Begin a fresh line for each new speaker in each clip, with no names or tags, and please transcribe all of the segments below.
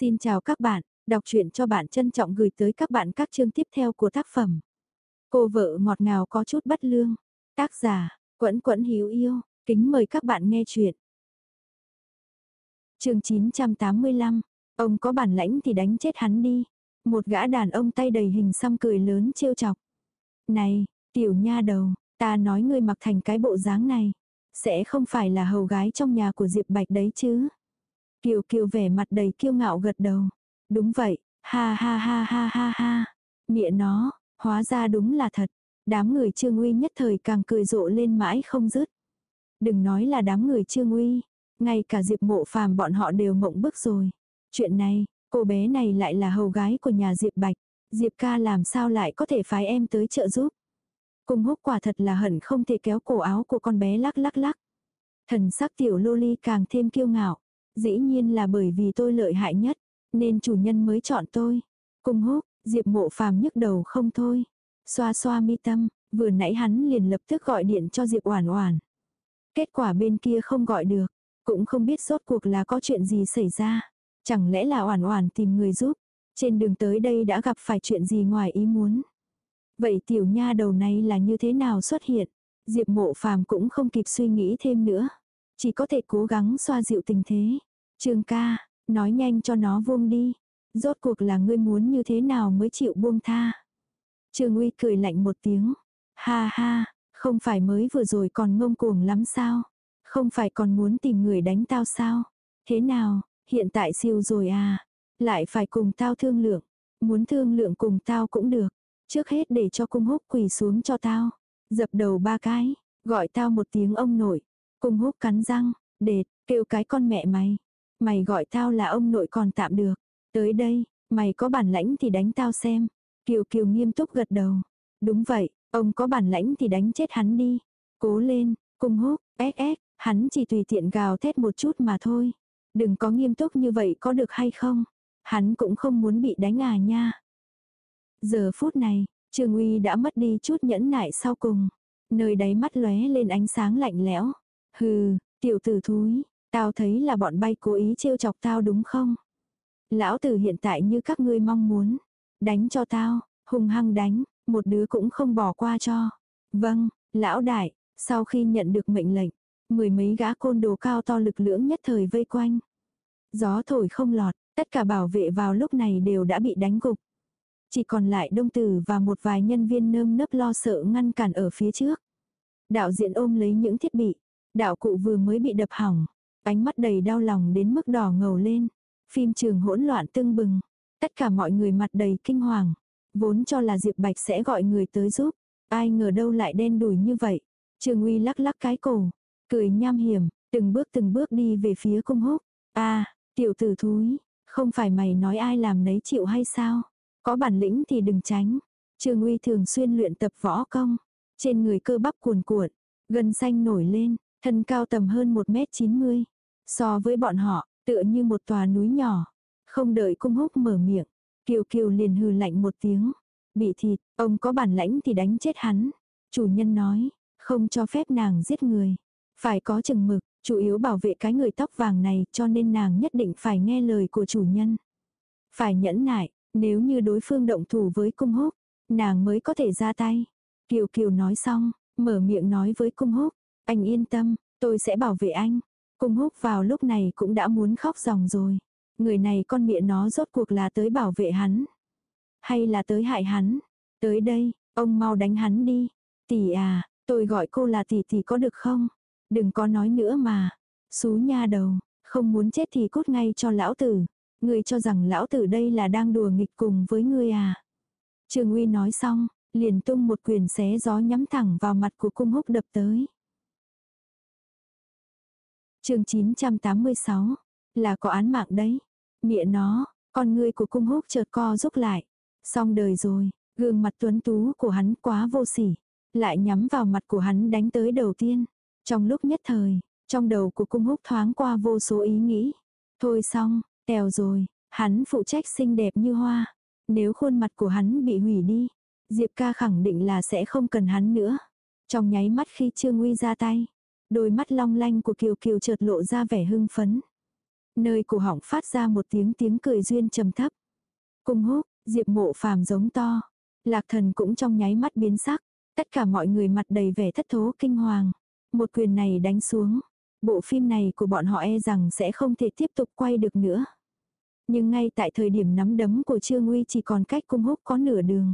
Xin chào các bạn, đọc truyện cho bạn trân trọng gửi tới các bạn các chương tiếp theo của tác phẩm. Cô vợ ngọt ngào có chút bất lương. Tác giả, Quẫn Quẫn Hiếu Yêu, kính mời các bạn nghe truyện. Chương 985, ông có bản lãnh thì đánh chết hắn đi. Một gã đàn ông tay đầy hình xăm cười lớn trêu chọc. Này, tiểu nha đầu, ta nói ngươi mặc thành cái bộ dáng này, sẽ không phải là hầu gái trong nhà của Diệp Bạch đấy chứ? Kiều Kiều vẻ mặt đầy kiêu ngạo gật đầu. Đúng vậy, ha ha ha ha ha ha. Mịa nó, hóa ra đúng là thật. Đám người Trương Uy nhất thời càng cười rộ lên mãi không dứt. Đừng nói là đám người Trương Uy, ngay cả Diệp Mộ Phàm bọn họ đều mộng bức rồi. Chuyện này, cô bé này lại là hầu gái của nhà Diệp Bạch, Diệp ca làm sao lại có thể phái em tới trợ giúp. Cung húc quả thật là hận không thể kéo cổ áo của con bé lắc lắc lắc. Thần sắc tiểu lô ly càng thêm kiêu ngạo. Dĩ nhiên là bởi vì tôi lợi hại nhất, nên chủ nhân mới chọn tôi. Cung húc, Diệp mộ phàm nhức đầu không thôi. Xoa xoa mi tâm, vừa nãy hắn liền lập tức gọi điện cho Diệp Oản Oản. Kết quả bên kia không gọi được, cũng không biết rốt cuộc là có chuyện gì xảy ra. Chẳng lẽ là Oản Oản tìm người giúp, trên đường tới đây đã gặp phải chuyện gì ngoài ý muốn. Vậy tiểu nha đầu này là như thế nào xuất hiện? Diệp mộ phàm cũng không kịp suy nghĩ thêm nữa. Chỉ có thể cố gắng xoa dịu tình thế. trường ca, nói nhanh cho nó buông đi. Rốt cuộc là ngươi muốn như thế nào mới chịu buông tha. trường uy cười lạnh một tiếng. Ha ha, không phải mới vừa rồi còn ngông cuồng lắm sao? Không phải còn muốn tìm người đánh tao sao? Thế nào, hiện tại siêu rồi à? Lại phải cùng tao thương lượng. Muốn thương lượng cùng tao cũng được. Trước hết để cho cung húc quỳ xuống cho tao. Dập đầu ba cái, gọi tao một tiếng ông nội. Cung húc cắn răng, đệt, kêu cái con mẹ mày. Mày gọi tao là ông nội còn tạm được. Tới đây, mày có bản lãnh thì đánh tao xem. Kiều Kiều nghiêm túc gật đầu. Đúng vậy, ông có bản lãnh thì đánh chết hắn đi. Cố lên, cung húc, ép ép, hắn chỉ tùy tiện gào thét một chút mà thôi. Đừng có nghiêm túc như vậy có được hay không? Hắn cũng không muốn bị đánh à nha. Giờ phút này, Trương Uy đã mất đi chút nhẫn nại sau cùng. Nơi đáy mắt lóe lên ánh sáng lạnh lẽo. Hừ, tiểu tử thúi, tao thấy là bọn bay cố ý trêu chọc tao đúng không? Lão tử hiện tại như các ngươi mong muốn. Đánh cho tao, hung hăng đánh, một đứa cũng không bỏ qua cho. Vâng, lão đại, sau khi nhận được mệnh lệnh, mười mấy gã côn đồ cao to lực lưỡng nhất thời vây quanh. Gió thổi không lọt, tất cả bảo vệ vào lúc này đều đã bị đánh gục. Chỉ còn lại đông tử và một vài nhân viên nơm nớp lo sợ ngăn cản ở phía trước. Đạo diễn ôm lấy những thiết bị. Đạo cụ vừa mới bị đập hỏng. Ánh mắt đầy đau lòng đến mức đỏ ngầu lên. Phim trường hỗn loạn tưng bừng. Tất cả mọi người mặt đầy kinh hoàng. Vốn cho là Diệp Bạch sẽ gọi người tới giúp. Ai ngờ đâu lại đen đủi như vậy. Trường Uy lắc lắc cái cổ. Cười nham hiểm. Từng bước từng bước đi về phía cung húc. a tiểu tử thúi. Không phải mày nói ai làm nấy chịu hay sao? Có bản lĩnh thì đừng tránh. Trương Uy thường xuyên luyện tập võ công. Trên người cơ bắp cuồn cuộn, gân xanh nổi lên, thân cao tầm hơn 1m90. So với bọn họ, tựa như một tòa núi nhỏ. Không đợi cung húc mở miệng, Kiều Kiều liền hừ lạnh một tiếng. Bị thịt, ông có bản lãnh thì đánh chết hắn. Chủ nhân nói, không cho phép nàng giết người. Phải có chừng mực, chủ yếu bảo vệ cái người tóc vàng này cho nên nàng nhất định phải nghe lời của chủ nhân. Phải nhẫn nại, nếu như đối phương động thủ với cung húc, nàng mới có thể ra tay. Kiều Kiều nói xong, mở miệng nói với cung húc, anh yên tâm, tôi sẽ bảo vệ anh. Cung húc vào lúc này cũng đã muốn khóc ròng rồi. Người này con miệng nó rốt cuộc là tới bảo vệ hắn. Hay là tới hại hắn. Tới đây, ông mau đánh hắn đi. Tỷ à, tôi gọi cô là tỷ tỷ có được không? Đừng có nói nữa mà. Xú nha đầu, không muốn chết thì cút ngay cho lão tử. Ngươi cho rằng lão tử đây là đang đùa nghịch cùng với ngươi à? Trường Uy nói xong, liền tung một quyền xé gió nhắm thẳng vào mặt của cung húc đập tới chương 986, là có án mạng đấy. Mịa nó, con ngươi của cung húc chợt co rút lại. Xong đời rồi, gương mặt tuấn tú của hắn quá vô sỉ. Lại nhắm vào mặt của hắn đánh tới đầu tiên. Trong lúc nhất thời, trong đầu của cung húc thoáng qua vô số ý nghĩ. Thôi xong, tèo rồi, hắn phụ trách xinh đẹp như hoa. Nếu khuôn mặt của hắn bị hủy đi, Diệp ca khẳng định là sẽ không cần hắn nữa. Trong nháy mắt khi Trương Uy ra tay, đôi mắt long lanh của Kiều Kiều chợt lộ ra vẻ hưng phấn. Nơi cổ họng phát ra một tiếng tiếng cười duyên trầm thấp. Cung húc, diệp mộ phàm giống to. Lạc thần cũng trong nháy mắt biến sắc. Tất cả mọi người mặt đầy vẻ thất thố kinh hoàng. Một quyền này đánh xuống. Bộ phim này của bọn họ e rằng sẽ không thể tiếp tục quay được nữa. Nhưng ngay tại thời điểm nắm đấm của Trương Uy chỉ còn cách cung húc có nửa đường.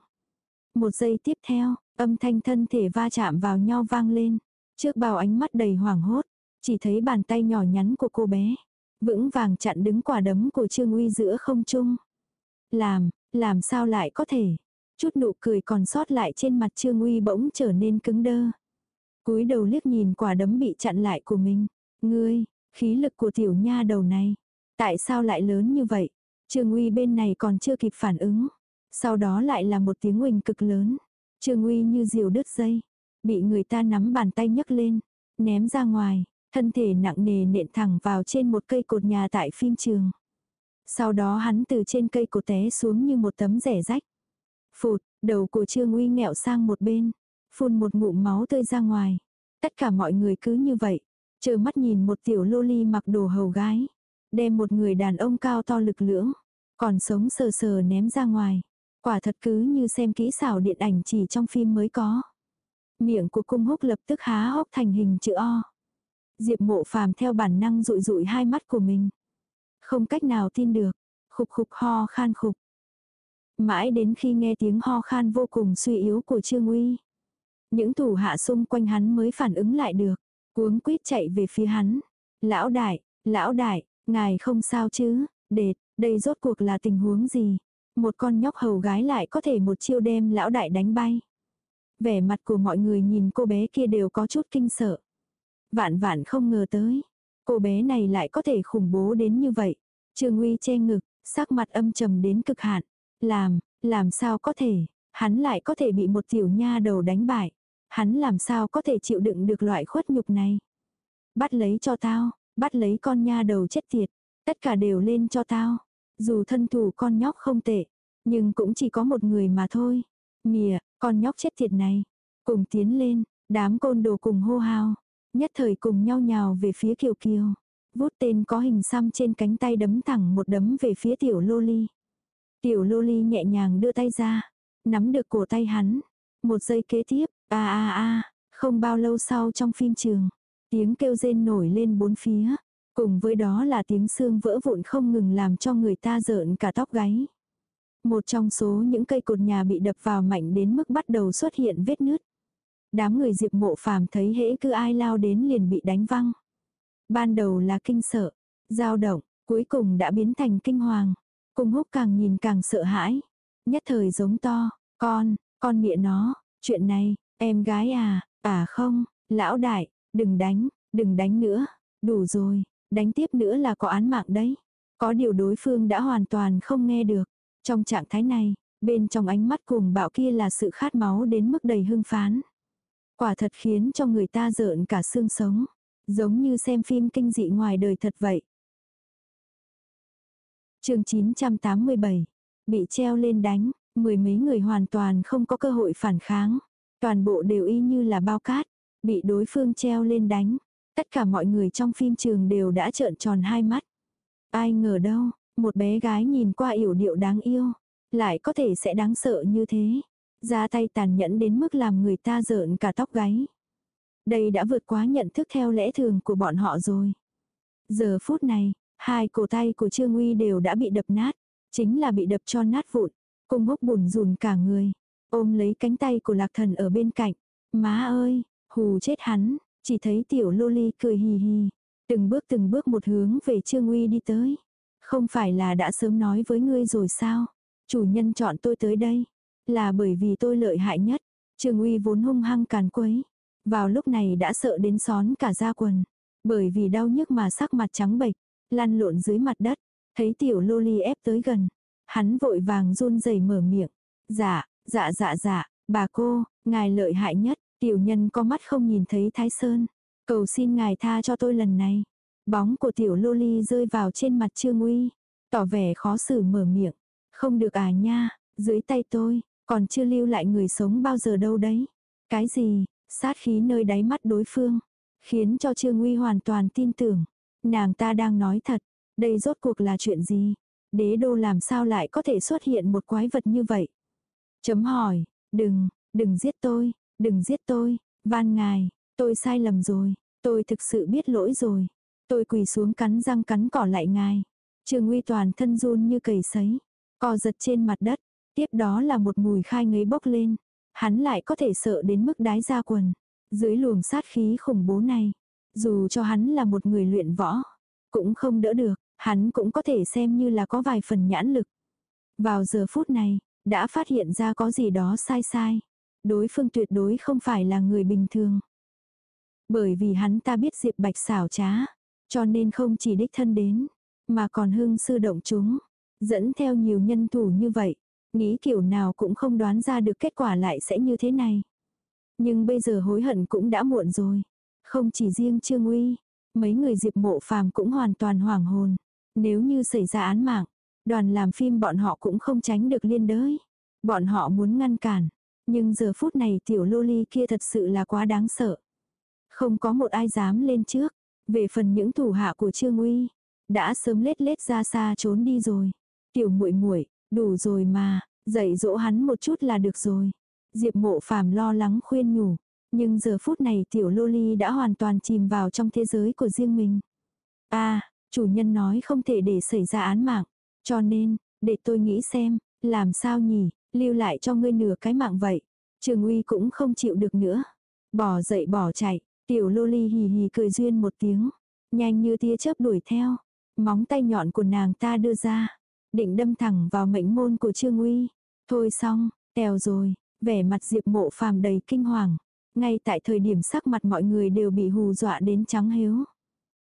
Một giây tiếp theo, âm thanh thân thể va chạm vào nhau vang lên. Trước bao ánh mắt đầy hoảng hốt, chỉ thấy bàn tay nhỏ nhắn của cô bé. Vững vàng chặn đứng quả đấm của Trương Uy giữa không trung. Làm, làm sao lại có thể. Chút nụ cười còn sót lại trên mặt Trương Uy bỗng trở nên cứng đơ. cúi đầu liếc nhìn quả đấm bị chặn lại của mình. Ngươi, khí lực của tiểu nha đầu này. Tại sao lại lớn như vậy? Trương Uy bên này còn chưa kịp phản ứng. Sau đó lại là một tiếng huỳnh cực lớn. Trương Uy như diều đứt dây. Bị người ta nắm bàn tay nhấc lên. Ném ra ngoài. Thân thể nặng nề nện thẳng vào trên một cây cột nhà tại phim trường. Sau đó hắn từ trên cây cột té xuống như một tấm rẻ rách. Phụt, đầu của Trương Uy nghẹo sang một bên. Phun một ngụm máu tươi ra ngoài. Tất cả mọi người cứ như vậy. Chờ mắt nhìn một tiểu lô ly mặc đồ hầu gái. Đem một người đàn ông cao to lực lưỡng. Còn sống sờ sờ ném ra ngoài. Quả thật cứ như xem kỹ xảo điện ảnh chỉ trong phim mới có. Miệng của cung húc lập tức há hốc thành hình chữ O. Diệp mộ phàm theo bản năng rụi rụi hai mắt của mình. Không cách nào tin được. Khục khục ho khan khục. Mãi đến khi nghe tiếng ho khan vô cùng suy yếu của Trương Uy. Những thủ hạ xung quanh hắn mới phản ứng lại được. Cuống quýt chạy về phía hắn. Lão đại, lão đại, ngài không sao chứ, đệt, đây rốt cuộc là tình huống gì? Một con nhóc hầu gái lại có thể một chiêu đem lão đại đánh bay. Vẻ mặt của mọi người nhìn cô bé kia đều có chút kinh sợ. Vạn vạn không ngờ tới. Cô bé này lại có thể khủng bố đến như vậy. trường Uy che ngực, sắc mặt âm trầm đến cực hạn. Làm, làm sao có thể, hắn lại có thể bị một tiểu nha đầu đánh bại. Hắn làm sao có thể chịu đựng được loại khuất nhục này. Bắt lấy cho tao, bắt lấy con nha đầu chết tiệt. Tất cả đều lên cho tao. Dù thân thủ con nhóc không tệ, nhưng cũng chỉ có một người mà thôi. Mìa, con nhóc chết tiệt này. Cùng tiến lên, đám côn đồ cùng hô hào. Nhất thời cùng nhau nhào về phía Kiều Kiều. Vút tên có hình xăm trên cánh tay đấm thẳng một đấm về phía tiểu lô ly. Tiểu lô ly nhẹ nhàng đưa tay ra. Nắm được cổ tay hắn. Một giây kế tiếp, a a a, không bao lâu sau trong phim trường. Tiếng kêu rên nổi lên bốn phía. Cùng với đó là tiếng xương vỡ vụn không ngừng làm cho người ta rợn cả tóc gáy. Một trong số những cây cột nhà bị đập vào mạnh đến mức bắt đầu xuất hiện vết nứt. Đám người diệp mộ phàm thấy hễ cứ ai lao đến liền bị đánh văng. Ban đầu là kinh sợ, dao động, cuối cùng đã biến thành kinh hoàng. Cùng húc càng nhìn càng sợ hãi. Nhất thời giống to, con, con mẹ nó, chuyện này, em gái à, à không, lão đại, đừng đánh, đừng đánh nữa, đủ rồi, đánh tiếp nữa là có án mạng đấy. Có điều đối phương đã hoàn toàn không nghe được. Trong trạng thái này, bên trong ánh mắt cuồng bạo kia là sự khát máu đến mức đầy hưng phán. Quả thật khiến cho người ta rợn cả xương sống. Giống như xem phim kinh dị ngoài đời thật vậy. chương 987. Bị treo lên đánh, mười mấy người hoàn toàn không có cơ hội phản kháng. Toàn bộ đều y như là bao cát. Bị đối phương treo lên đánh. Tất cả mọi người trong phim trường đều đã trợn tròn hai mắt. Ai ngờ đâu, một bé gái nhìn qua yểu điệu đáng yêu. Lại có thể sẽ đáng sợ như thế. Ra tay tàn nhẫn đến mức làm người ta rợn cả tóc gáy. Đây đã vượt quá nhận thức theo lẽ thường của bọn họ rồi. Giờ phút này, hai cổ tay của Trương Uy đều đã bị đập nát. Chính là bị đập cho nát vụn. Cung húc bùn rùn cả người. Ôm lấy cánh tay của lạc thần ở bên cạnh. Má ơi, hù chết hắn. Chỉ thấy tiểu lô ly cười hì hì. Từng bước từng bước một hướng về Trương Uy đi tới. Không phải là đã sớm nói với ngươi rồi sao? Chủ nhân chọn tôi tới đây. Là bởi vì tôi lợi hại nhất. trường Uy vốn hung hăng càn quấy. Vào lúc này đã sợ đến xón cả da quần. Bởi vì đau nhức mà sắc mặt trắng bệch, lăn lộn dưới mặt đất. Thấy tiểu lô ly ép tới gần. Hắn vội vàng run rẩy mở miệng. Dạ, dạ dạ dạ, bà cô, ngài lợi hại nhất. Tiểu nhân có mắt không nhìn thấy Thái Sơn. Cầu xin ngài tha cho tôi lần này. Bóng của tiểu lô ly rơi vào trên mặt Trương Uy. Tỏ vẻ khó xử mở miệng. Không được à nha, dưới tay tôi, còn chưa lưu lại người sống bao giờ đâu đấy. Cái gì, sát khí nơi đáy mắt đối phương. Khiến cho Trương Uy hoàn toàn tin tưởng. Nàng ta đang nói thật. Đây rốt cuộc là chuyện gì? Đế đô làm sao lại có thể xuất hiện một quái vật như vậy? Chấm hỏi, đừng, đừng giết tôi, đừng giết tôi, van ngài, tôi sai lầm rồi, tôi thực sự biết lỗi rồi. Tôi quỳ xuống cắn răng cắn cỏ lại ngài. Trường uy toàn thân run như cầy sấy, co giật trên mặt đất, tiếp đó là một mùi khai ngấy bốc lên. Hắn lại có thể sợ đến mức đái ra quần. Dưới luồng sát khí khủng bố này, dù cho hắn là một người luyện võ, cũng không đỡ được, hắn cũng có thể xem như là có vài phần nhãn lực. Vào giờ phút này, đã phát hiện ra có gì đó sai sai. Đối phương tuyệt đối không phải là người bình thường. Bởi vì hắn ta biết Diệp Bạch xảo trá, cho nên không chỉ đích thân đến, mà còn hưng sư động chúng, dẫn theo nhiều nhân thủ như vậy, nghĩ kiểu nào cũng không đoán ra được kết quả lại sẽ như thế này. Nhưng bây giờ hối hận cũng đã muộn rồi. Không chỉ riêng Trương Uy, mấy người Diệp Mộ Phàm cũng hoàn toàn hoảng hồn. Nếu như xảy ra án mạng, đoàn làm phim bọn họ cũng không tránh được liên đới. Bọn họ muốn ngăn cản, nhưng giờ phút này tiểu loli kia thật sự là quá đáng sợ. Không có một ai dám lên trước. Về phần những thủ hạ của Trương Uy, đã sớm lết lết ra xa trốn đi rồi. Tiểu muội muội, đủ rồi mà, dạy dỗ hắn một chút là được rồi. Diệp Mộ Phàm lo lắng khuyên nhủ, nhưng giờ phút này tiểu Loli đã hoàn toàn chìm vào trong thế giới của riêng mình. A, à, chủ nhân nói không thể để xảy ra án mạng, cho nên, để tôi nghĩ xem, làm sao nhỉ, lưu lại cho ngươi nửa cái mạng vậy. Trường Uy cũng không chịu được nữa, bỏ dậy bỏ chạy, tiểu Loli hì hì cười duyên một tiếng, nhanh như tia chớp đuổi theo, móng tay nhọn của nàng ta đưa ra, định đâm thẳng vào mệnh môn của Trương Uy. Thôi xong, tèo rồi, vẻ mặt Diệp Mộ Phàm đầy kinh hoàng. Ngay tại thời điểm sắc mặt mọi người đều bị hù dọa đến trắng hiếu.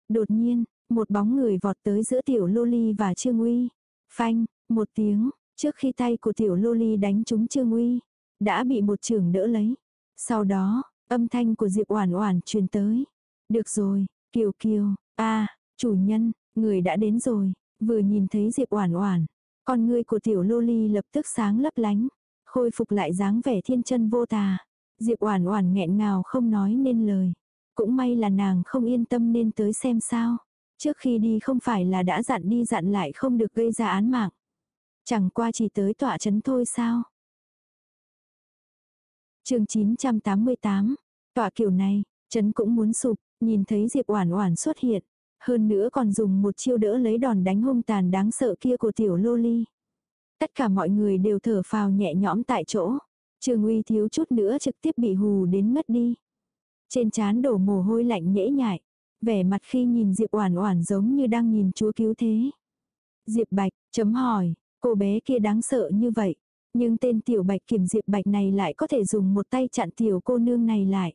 Đột nhiên, một bóng người vọt tới giữa tiểu Loli và Trương Uy. Phanh, một tiếng, trước khi tay của tiểu Loli đánh trúng Trương Uy, đã bị một trưởng đỡ lấy. Sau đó, âm thanh của Diệp Oản Oản truyền tới. Được rồi, Kiều Kiều, a, chủ nhân, người đã đến rồi. Vừa nhìn thấy Diệp Oản Oản, con ngươi của tiểu Loli lập tức sáng lấp lánh, khôi phục lại dáng vẻ thiên chân vô tà. Diệp Oản Oản nghẹn ngào không nói nên lời. Cũng may là nàng không yên tâm nên tới xem sao. Trước khi đi không phải là đã dặn đi dặn lại không được gây ra án mạng. Chẳng qua chỉ tới tọa trấn thôi sao chương 988, tọa kiểu này, chấn cũng muốn sụp, nhìn thấy Diệp Oản Oản xuất hiện. Hơn nữa còn dùng một chiêu đỡ lấy đòn đánh hung tàn đáng sợ kia của tiểu loli. Tất cả mọi người đều thở phào nhẹ nhõm tại chỗ. Trường uy thiếu chút nữa trực tiếp bị hù đến ngất đi. Trên trán đổ mồ hôi lạnh nhễ nhại. Vẻ mặt khi nhìn Diệp Oản Oản giống như đang nhìn chúa cứu thế. Diệp Bạch, chấm hỏi, cô bé kia đáng sợ như vậy. Nhưng tên tiểu bạch kiểm Diệp Bạch này lại có thể dùng một tay chặn tiểu cô nương này lại.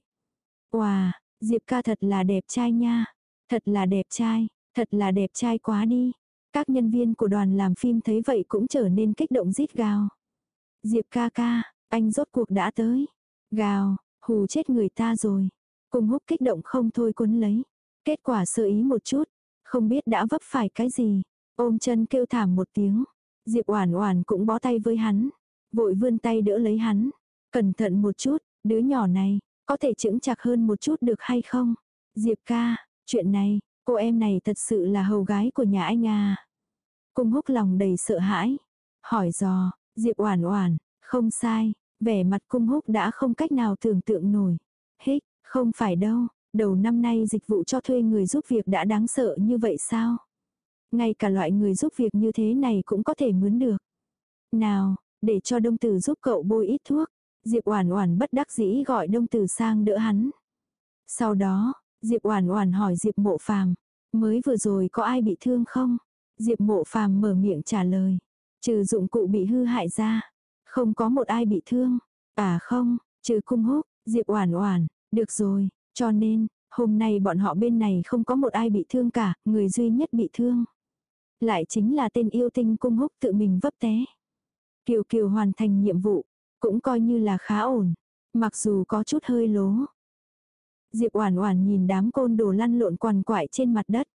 Wow, Diệp ca thật là đẹp trai nha. Thật là đẹp trai, thật là đẹp trai quá đi. Các nhân viên của đoàn làm phim thấy vậy cũng trở nên kích động rít gào. Diệp ca ca, anh rốt cuộc đã tới. Gào, hù chết người ta rồi. Cùng húc kích động không thôi cuốn lấy. Kết quả sơ ý một chút, không biết đã vấp phải cái gì. Ôm chân kêu thảm một tiếng. Diệp Oản Oản cũng bó tay với hắn, vội vươn tay đỡ lấy hắn. Cẩn thận một chút, đứa nhỏ này, có thể chững chạc hơn một chút được hay không? Diệp ca, chuyện này, cô em này thật sự là hầu gái của nhà anh à. Cung húc lòng đầy sợ hãi. Hỏi dò, Diệp Oản Oản, không sai, vẻ mặt cung húc đã không cách nào tưởng tượng nổi. Hích, không phải đâu, đầu năm nay dịch vụ cho thuê người giúp việc đã đáng sợ như vậy sao? Ngay cả loại người giúp việc như thế này cũng có thể mướn được. Nào, để cho đông tử giúp cậu bôi ít thuốc. Diệp Oản Oản bất đắc dĩ gọi đông tử sang đỡ hắn. Sau đó, Diệp Oản Oản hỏi Diệp Mộ Phàm, mới vừa rồi có ai bị thương không? Diệp Mộ Phàm mở miệng trả lời, trừ dụng cụ bị hư hại ra, không có một ai bị thương. À không, trừ cung húc, Diệp Oản Oản, được rồi, cho nên, hôm nay bọn họ bên này không có một ai bị thương cả, người duy nhất bị thương. Lại chính là tên yêu tinh cung húc tự mình vấp té. Kiều Kiều hoàn thành nhiệm vụ, cũng coi như là khá ổn, mặc dù có chút hơi lố. Diệp Oản Oản nhìn đám côn đồ lăn lộn quằn quại trên mặt đất,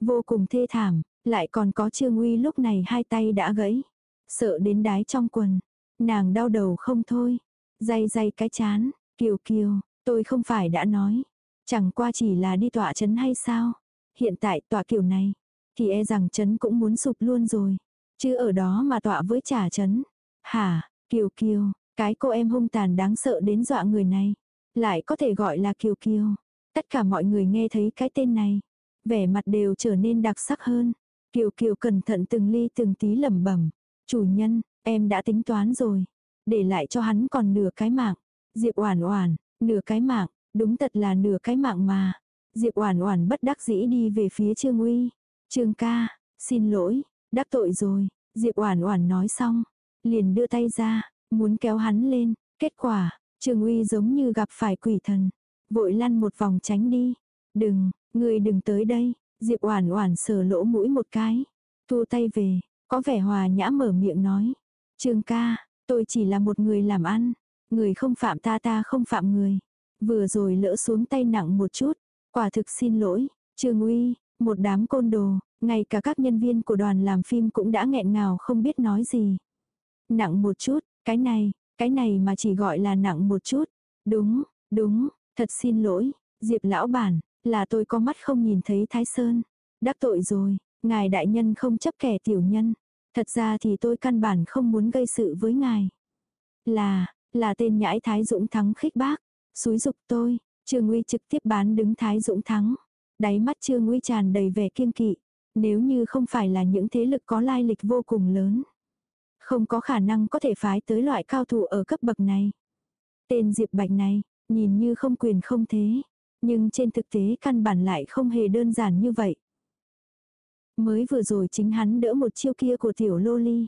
vô cùng thê thảm, lại còn có Trương Uy lúc này hai tay đã gãy, sợ đến đái trong quần, nàng đau đầu không thôi, day day cái chán, "Kiều Kiều, tôi không phải đã nói, chẳng qua chỉ là đi tọa trấn hay sao? Hiện tại tọa kiểu này, thì e rằng chấn cũng muốn sụp luôn rồi. Chứ ở đó mà tọa với trả chấn. Hả, Kiều Kiều, cái cô em hung tàn đáng sợ đến dọa người này. Lại có thể gọi là Kiều Kiều. Tất cả mọi người nghe thấy cái tên này. Vẻ mặt đều trở nên đặc sắc hơn. Kiều Kiều cẩn thận từng ly từng tí lẩm bẩm. Chủ nhân, em đã tính toán rồi. Để lại cho hắn còn nửa cái mạng. Diệp Oản Oản, nửa cái mạng, đúng thật là nửa cái mạng mà. Diệp Oản Oản bất đắc dĩ đi về phía Trương Uy. "Trương ca, xin lỗi, đắc tội rồi." Diệp Oản Oản nói xong, liền đưa tay ra, muốn kéo hắn lên, kết quả, Trường Uy giống như gặp phải quỷ thần, vội lăn một vòng tránh đi. "Đừng, ngươi đừng tới đây." Diệp Oản Oản sờ lỗ mũi một cái, thu tay về, có vẻ hòa nhã mở miệng nói: "Trương ca, tôi chỉ là một người làm ăn, người không phạm ta ta không phạm người." Vừa rồi lỡ xuống tay nặng một chút, quả thực xin lỗi, Trương Uy, một đám côn đồ, ngay cả các nhân viên của đoàn làm phim cũng đã nghẹn ngào không biết nói gì. Nặng một chút, cái này, cái này mà chỉ gọi là nặng một chút. Đúng, đúng, thật xin lỗi, Diệp lão bản, là tôi có mắt không nhìn thấy Thái Sơn. Đắc tội rồi, ngài đại nhân không chấp kẻ tiểu nhân. Thật ra thì tôi căn bản không muốn gây sự với ngài. Là, là tên nhãi Thái Dũng thắng khích bác. Xúi dục tôi, trường Uy trực tiếp bán đứng Thái Dũng thắng. Đáy mắt Trương Uy tràn đầy vẻ kiên kỵ. Nếu như không phải là những thế lực có lai lịch vô cùng lớn. Không có khả năng có thể phái tới loại cao thủ ở cấp bậc này. Tên Diệp Bạch này, nhìn như không quyền không thế. Nhưng trên thực tế căn bản lại không hề đơn giản như vậy. Mới vừa rồi chính hắn đỡ một chiêu kia của tiểu lô ly.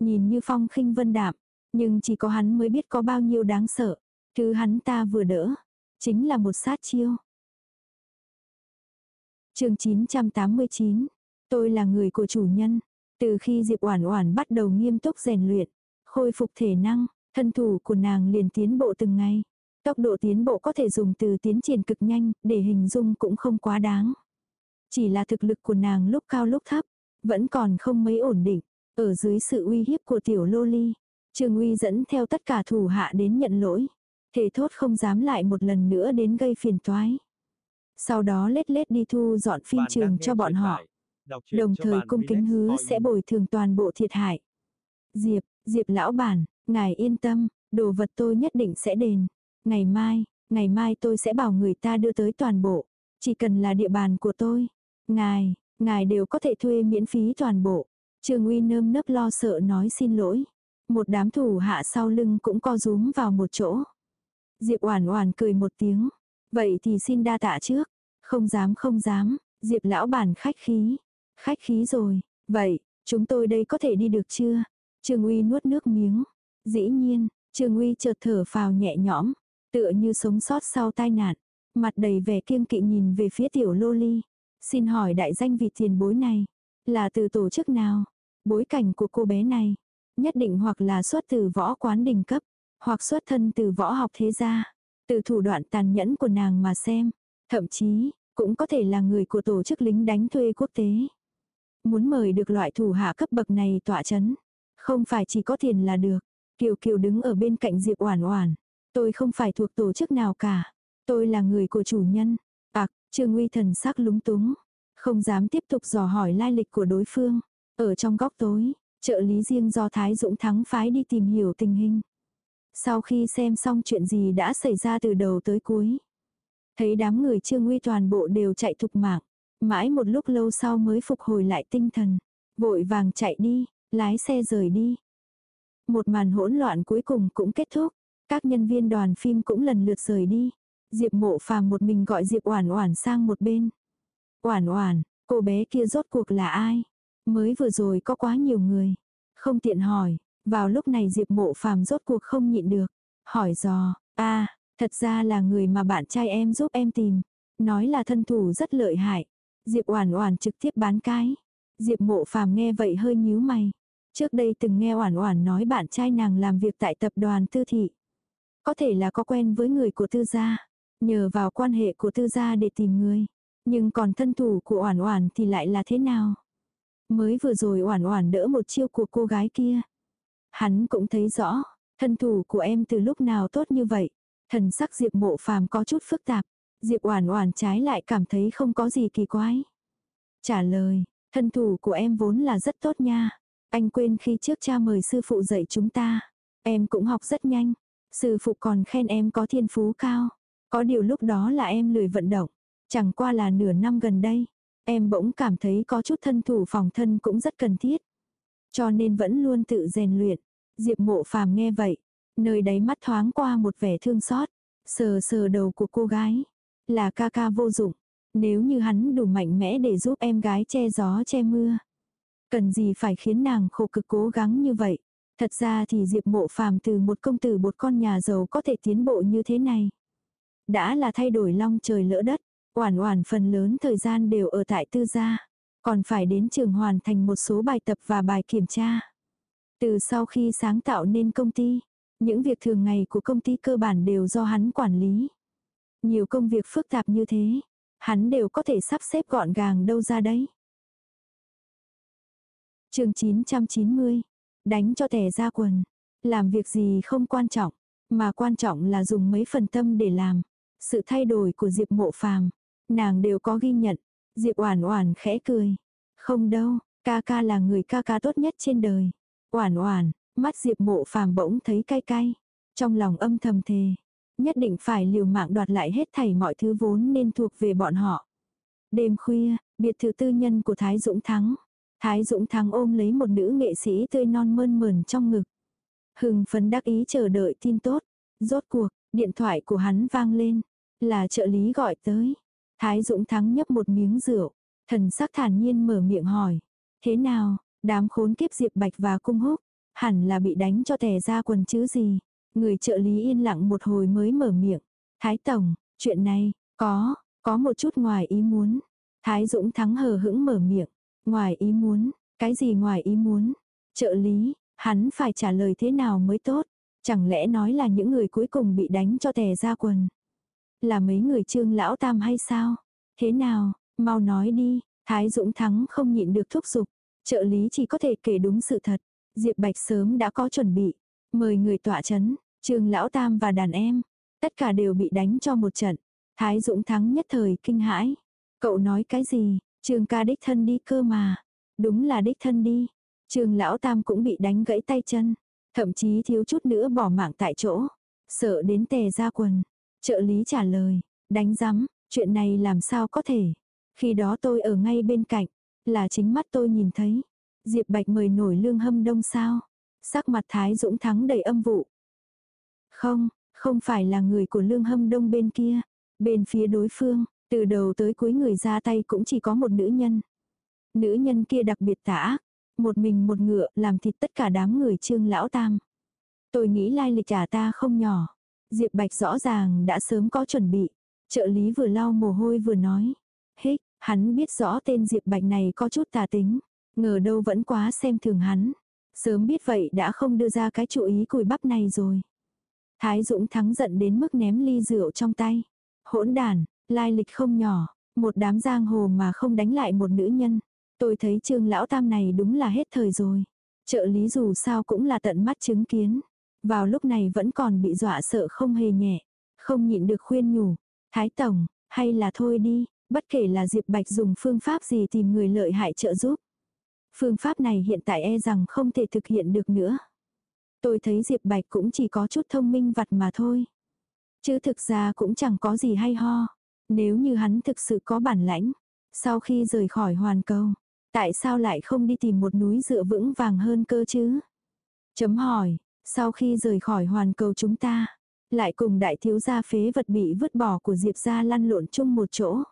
Nhìn như phong khinh vân đạm, nhưng chỉ có hắn mới biết có bao nhiêu đáng sợ. Thứ hắn ta vừa đỡ, chính là một sát chiêu chương 989, tôi là người của chủ nhân. Từ khi Diệp Oản Oản bắt đầu nghiêm túc rèn luyện, khôi phục thể năng, thân thủ của nàng liền tiến bộ từng ngày. Tốc độ tiến bộ có thể dùng từ tiến triển cực nhanh để hình dung cũng không quá đáng. Chỉ là thực lực của nàng lúc cao lúc thấp, vẫn còn không mấy ổn định. Ở dưới sự uy hiếp của tiểu lô ly, Trương Uy dẫn theo tất cả thủ hạ đến nhận lỗi. Thể thốt không dám lại một lần nữa đến gây phiền toái. Sau đó lết lết đi thu dọn phim trường cho bọn họ. Đồng thời cung kính hứa sẽ bồi thường toàn bộ thiệt hại. Diệp, Diệp lão bản, ngài yên tâm, đồ vật tôi nhất định sẽ đền. Ngày mai, ngày mai tôi sẽ bảo người ta đưa tới toàn bộ. Chỉ cần là địa bàn của tôi. Ngài, ngài đều có thể thuê miễn phí toàn bộ. Trương Uy nơm nớp lo sợ nói xin lỗi. Một đám thủ hạ sau lưng cũng co rúm vào một chỗ. Diệp Oản Oản cười một tiếng. Vậy thì xin đa tạ trước. Không dám không dám, Diệp lão bản khách khí. Khách khí rồi, vậy, chúng tôi đây có thể đi được chưa? Trương Uy nuốt nước miếng. Dĩ nhiên, Trương Uy chợt thở phào nhẹ nhõm, tựa như sống sót sau tai nạn. Mặt đầy vẻ kiêng kỵ nhìn về phía tiểu lô ly. Xin hỏi đại danh vị tiền bối này, là từ tổ chức nào? Bối cảnh của cô bé này, nhất định hoặc là xuất từ võ quán đỉnh cấp, hoặc xuất thân từ võ học thế gia, từ thủ đoạn tàn nhẫn của nàng mà xem, thậm chí, cũng có thể là người của tổ chức lính đánh thuê quốc tế. Muốn mời được loại thủ hạ cấp bậc này tọa chấn, không phải chỉ có tiền là được. Kiều Kiều đứng ở bên cạnh Diệp Oản Oản, tôi không phải thuộc tổ chức nào cả, tôi là người của chủ nhân. Ặc, Trương Uy thần sắc lúng túng, không dám tiếp tục dò hỏi lai lịch của đối phương. Ở trong góc tối, trợ lý riêng do Thái Dũng Thắng phái đi tìm hiểu tình hình. Sau khi xem xong chuyện gì đã xảy ra từ đầu tới cuối. Thấy đám người Trương Uy toàn bộ đều chạy thục mạng. Mãi một lúc lâu sau mới phục hồi lại tinh thần. Vội vàng chạy đi, lái xe rời đi. Một màn hỗn loạn cuối cùng cũng kết thúc. Các nhân viên đoàn phim cũng lần lượt rời đi. Diệp mộ phàm một mình gọi Diệp Oản Oản sang một bên. Oản Oản, cô bé kia rốt cuộc là ai? Mới vừa rồi có quá nhiều người. Không tiện hỏi, vào lúc này Diệp mộ phàm rốt cuộc không nhịn được. Hỏi dò, a thật ra là người mà bạn trai em giúp em tìm. Nói là thân thủ rất lợi hại. Diệp Oản Oản trực tiếp bán cái. Diệp Mộ Phàm nghe vậy hơi nhíu mày. Trước đây từng nghe Oản Oản nói bạn trai nàng làm việc tại tập đoàn Tư thị. Có thể là có quen với người của Tư gia, nhờ vào quan hệ của Tư gia để tìm người. Nhưng còn thân thủ của Oản Oản thì lại là thế nào? Mới vừa rồi Oản Oản đỡ một chiêu của cô gái kia. Hắn cũng thấy rõ, thân thủ của em từ lúc nào tốt như vậy. Thần sắc Diệp Mộ Phàm có chút phức tạp. Diệp Oản Oản trái lại cảm thấy không có gì kỳ quái. Trả lời, Thân thủ của em vốn là rất tốt nha. Anh quên khi trước cha mời sư phụ dạy chúng ta. Em cũng học rất nhanh. Sư phụ còn khen em có thiên phú cao. Có điều lúc đó là em lười vận động. Chẳng qua là nửa năm gần đây. Em bỗng cảm thấy có chút thân thủ phòng thân cũng rất cần thiết. Cho nên vẫn luôn tự rèn luyện. Diệp mộ phàm nghe vậy. Nơi đáy mắt thoáng qua một vẻ thương xót. Sờ sờ đầu của cô gái. Là ca ca vô dụng. Nếu như hắn đủ mạnh mẽ để giúp em gái che gió che mưa. Cần gì phải khiến nàng khổ cực cố gắng như vậy. Thật ra thì Diệp Mộ Phàm từ một công tử một con nhà giàu có thể tiến bộ như thế này. Đã là thay đổi long trời lỡ đất, oản oản phần lớn thời gian đều ở tại tư gia. Còn phải đến trường hoàn thành một số bài tập và bài kiểm tra. Từ sau khi sáng tạo nên công ty, những việc thường ngày của công ty cơ bản đều do hắn quản lý. Nhiều công việc phức tạp như thế, hắn đều có thể sắp xếp gọn gàng đâu ra đấy. chương 990, đánh cho tè ra quần. Làm việc gì không quan trọng, mà quan trọng là dùng mấy phần tâm để làm. Sự thay đổi của Diệp mộ phàm, nàng đều có ghi nhận. Diệp oản oản khẽ cười. Không đâu, ca ca là người ca ca tốt nhất trên đời. Oản oản, mắt Diệp mộ phàm bỗng thấy cay cay. Trong lòng âm thầm thề. Nhất định phải liều mạng đoạt lại hết thảy mọi thứ vốn nên thuộc về bọn họ. Đêm khuya, biệt thự tư nhân của Thái Dũng Thắng. Thái Dũng Thắng ôm lấy một nữ nghệ sĩ tươi non mơn mởn trong ngực. Hưng phấn đắc ý chờ đợi tin tốt. Rốt cuộc, điện thoại của hắn vang lên. Là trợ lý gọi tới. Thái Dũng Thắng nhấp một miếng rượu. Thần sắc thản nhiên mở miệng hỏi. Thế nào, đám khốn kiếp Diệp Bạch và Cung Húc. Hẳn là bị đánh cho tè ra quần chứ gì. Người trợ lý yên lặng một hồi mới mở miệng. Thái Tổng, chuyện này, có, có một chút ngoài ý muốn. Thái Dũng Thắng hờ hững mở miệng. Ngoài ý muốn, cái gì ngoài ý muốn? Trợ lý, hắn phải trả lời thế nào mới tốt? Chẳng lẽ nói là những người cuối cùng bị đánh cho tè ra quần? Là mấy người trương lão tam hay sao? Thế nào, mau nói đi, Thái Dũng Thắng không nhịn được thúc giục. Trợ lý chỉ có thể kể đúng sự thật. Diệp Bạch sớm đã có chuẩn bị. Mời người tọa chấn, trương lão tam và đàn em. Tất cả đều bị đánh cho một trận. Thái Dũng Thắng nhất thời kinh hãi. Cậu nói cái gì, Trương ca đích thân đi cơ mà. Đúng là đích thân đi. Trương lão tam cũng bị đánh gãy tay chân. Thậm chí thiếu chút nữa bỏ mạng tại chỗ. Sợ đến tè ra quần. Trợ lý trả lời. Đánh rắm, chuyện này làm sao có thể. Khi đó tôi ở ngay bên cạnh. Là chính mắt tôi nhìn thấy. Diệp Bạch mời nổi lương hâm đông sao. Sắc mặt Thái Dũng Thắng đầy âm vụ. Không, không phải là người của lương hâm đông bên kia. Bên phía đối phương, từ đầu tới cuối người ra tay cũng chỉ có một nữ nhân. Nữ nhân kia đặc biệt tả một mình một ngựa làm thịt tất cả đám người trương lão tam. Tôi nghĩ lai lịch trả ta không nhỏ. Diệp Bạch rõ ràng đã sớm có chuẩn bị. Trợ lý vừa lau mồ hôi vừa nói. Hích, hắn biết rõ tên Diệp Bạch này có chút tà tính. Ngờ đâu vẫn quá xem thường hắn. Sớm biết vậy đã không đưa ra cái chú ý cùi bắp này rồi. Thái Dũng thắng giận đến mức ném ly rượu trong tay. Hỗn đàn, Lai lịch không nhỏ, một đám giang hồ mà không đánh lại một nữ nhân. Tôi thấy trương lão tam này đúng là hết thời rồi. Trợ lý dù sao cũng là tận mắt chứng kiến. Vào lúc này vẫn còn bị dọa sợ không hề nhẹ. Không nhịn được khuyên nhủ. Thái Tổng, hay là thôi đi, bất kể là Diệp Bạch dùng phương pháp gì tìm người lợi hại trợ giúp. Phương pháp này hiện tại e rằng không thể thực hiện được nữa. Tôi thấy Diệp Bạch cũng chỉ có chút thông minh vặt mà thôi. Chứ thực ra cũng chẳng có gì hay ho. Nếu như hắn thực sự có bản lãnh, sau khi rời khỏi hoàn cầu, tại sao lại không đi tìm một núi dựa vững vàng hơn cơ chứ? Chấm hỏi, sau khi rời khỏi hoàn cầu chúng ta, lại cùng đại thiếu gia phế vật bị vứt bỏ của Diệp gia lăn lộn chung một chỗ.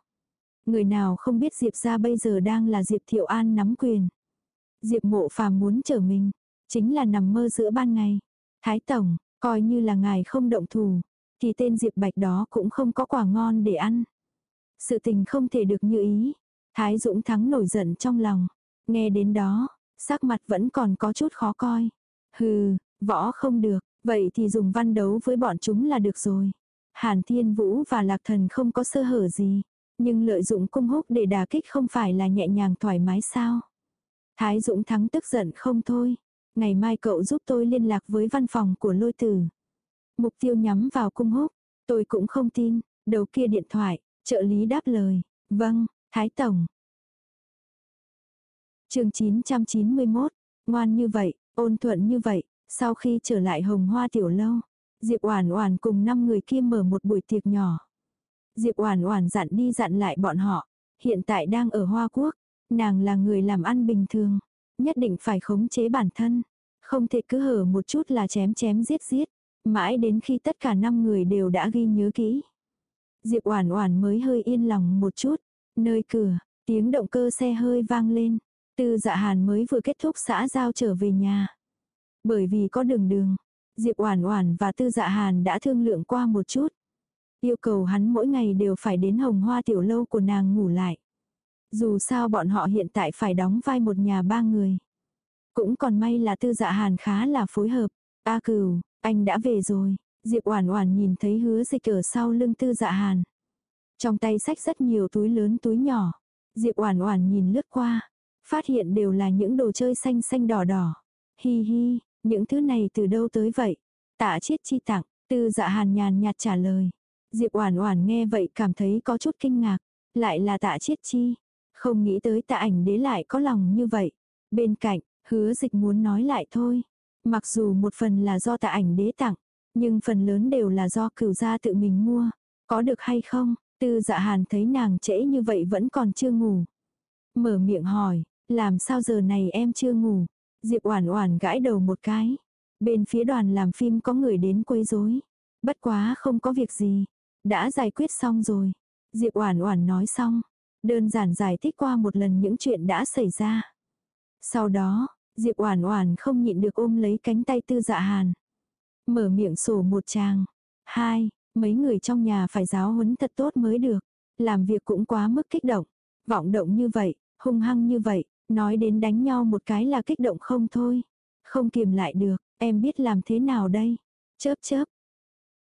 Người nào không biết Diệp gia bây giờ đang là Diệp Thiệu An nắm quyền. Diệp mộ phàm muốn trở mình, chính là nằm mơ giữa ban ngày. Thái Tổng, coi như là ngài không động thủ, thì tên Diệp Bạch đó cũng không có quả ngon để ăn. Sự tình không thể được như ý. Thái Dũng Thắng nổi giận trong lòng. Nghe đến đó, sắc mặt vẫn còn có chút khó coi. Hừ, võ không được, vậy thì dùng văn đấu với bọn chúng là được rồi. Hàn Thiên Vũ và Lạc Thần không có sơ hở gì, nhưng lợi dụng cung húc để đả kích không phải là nhẹ nhàng thoải mái sao. Thái Dũng Thắng tức giận không thôi. Ngày mai cậu giúp tôi liên lạc với văn phòng của lôi tử. Mục tiêu nhắm vào cung húc. Tôi cũng không tin. Đầu kia điện thoại. Trợ lý đáp lời. Vâng, Thái Tổng. chương 991, ngoan như vậy, ôn thuận như vậy, sau khi trở lại hồng hoa tiểu lâu, Diệp Oản Oản cùng năm người kia mở một buổi tiệc nhỏ. Diệp Oản Oản dặn đi dặn lại bọn họ, hiện tại đang ở Hoa Quốc, nàng là người làm ăn bình thường, nhất định phải khống chế bản thân, không thể cứ hở một chút là chém chém giết giết, mãi đến khi tất cả năm người đều đã ghi nhớ kỹ. Diệp Oản Oản mới hơi yên lòng một chút, nơi cửa, tiếng động cơ xe hơi vang lên, Tư Dạ Hàn mới vừa kết thúc xã giao trở về nhà. Bởi vì có đường đường, Diệp Oản Oản và Tư Dạ Hàn đã thương lượng qua một chút. Yêu cầu hắn mỗi ngày đều phải đến hồng hoa tiểu lâu của nàng ngủ lại. Dù sao bọn họ hiện tại phải đóng vai một nhà ba người. Cũng còn may là Tư Dạ Hàn khá là phối hợp. A Cửu, anh đã về rồi. Diệp Oản Oản nhìn thấy Hứa Dịch ở sau lưng Tư Dạ Hàn. Trong tay xách rất nhiều túi lớn túi nhỏ. Diệp Oản Oản nhìn lướt qua, phát hiện đều là những đồ chơi xanh xanh đỏ đỏ. Hi hi, những thứ này từ đâu tới vậy? Tạ chiết chi tặng, tư dạ hàn nhàn nhạt trả lời. Diệp Oản Oản nghe vậy cảm thấy có chút kinh ngạc, lại là tạ chiết chi. Không nghĩ tới tạ ảnh đế lại có lòng như vậy. Bên cạnh, hứa dịch muốn nói lại thôi. Mặc dù một phần là do tạ ảnh đế tặng, nhưng phần lớn đều là do cửu gia tự mình mua. Có được hay không? Tư dạ hàn thấy nàng trễ như vậy vẫn còn chưa ngủ. Mở miệng hỏi, làm sao giờ này em chưa ngủ? Diệp Oản Oản gãi đầu một cái. Bên phía đoàn làm phim có người đến quấy rối. Bất quá không có việc gì, đã giải quyết xong rồi. Diệp Oản Oản nói xong, đơn giản giải thích qua một lần những chuyện đã xảy ra. Sau đó, Diệp Oản Oản không nhịn được ôm lấy cánh tay Tư Dạ Hàn. Mở miệng sổ một tràng. Hai, mấy người trong nhà phải giáo huấn thật tốt mới được. Làm việc cũng quá mức kích động. Vọng động như vậy, hung hăng như vậy, Nói đến đánh nhau một cái là kích động không thôi. Không kiềm lại được, em biết làm thế nào đây? Chớp chớp.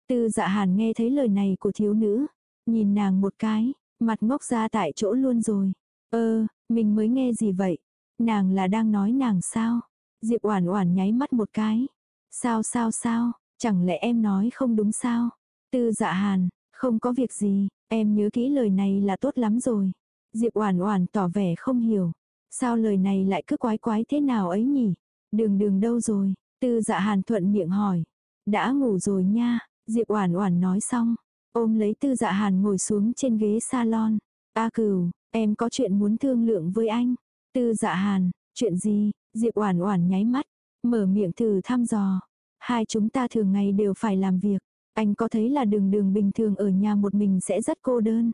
Tư dạ hàn nghe thấy lời này của thiếu nữ. Nhìn nàng một cái, mặt ngốc ra tại chỗ luôn rồi. Ơ, mình mới nghe gì vậy? Nàng là đang nói nàng sao? Diệp Oản Oản nháy mắt một cái. Sao sao sao, chẳng lẽ em nói không đúng sao? Tư Dạ Hàn, không có việc gì, em nhớ kỹ lời này là tốt lắm rồi. Diệp Oản Oản tỏ vẻ không hiểu, Sao lời này lại cứ quái quái thế nào ấy nhỉ? Đường đường đâu rồi? Tư dạ hàn thuận miệng hỏi. Đã ngủ rồi nha, Diệp Oản Oản nói xong, ôm lấy Tư Dạ Hàn ngồi xuống trên ghế salon. "A Cửu, em có chuyện muốn thương lượng với anh." Tư Dạ Hàn, "Chuyện gì?" Diệp Oản Oản nháy mắt, mở miệng thử thăm dò. "Hai chúng ta thường ngày đều phải làm việc, anh có thấy là Đường Đường bình thường ở nhà một mình sẽ rất cô đơn?"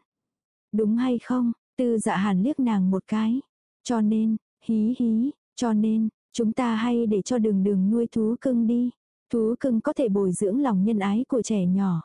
"Đúng hay không?" Tư Dạ Hàn liếc nàng một cái. Cho nên, hí hí, cho nên, chúng ta hay để cho đường đường nuôi thú cưng đi. Thú cưng có thể bồi dưỡng lòng nhân ái của trẻ nhỏ.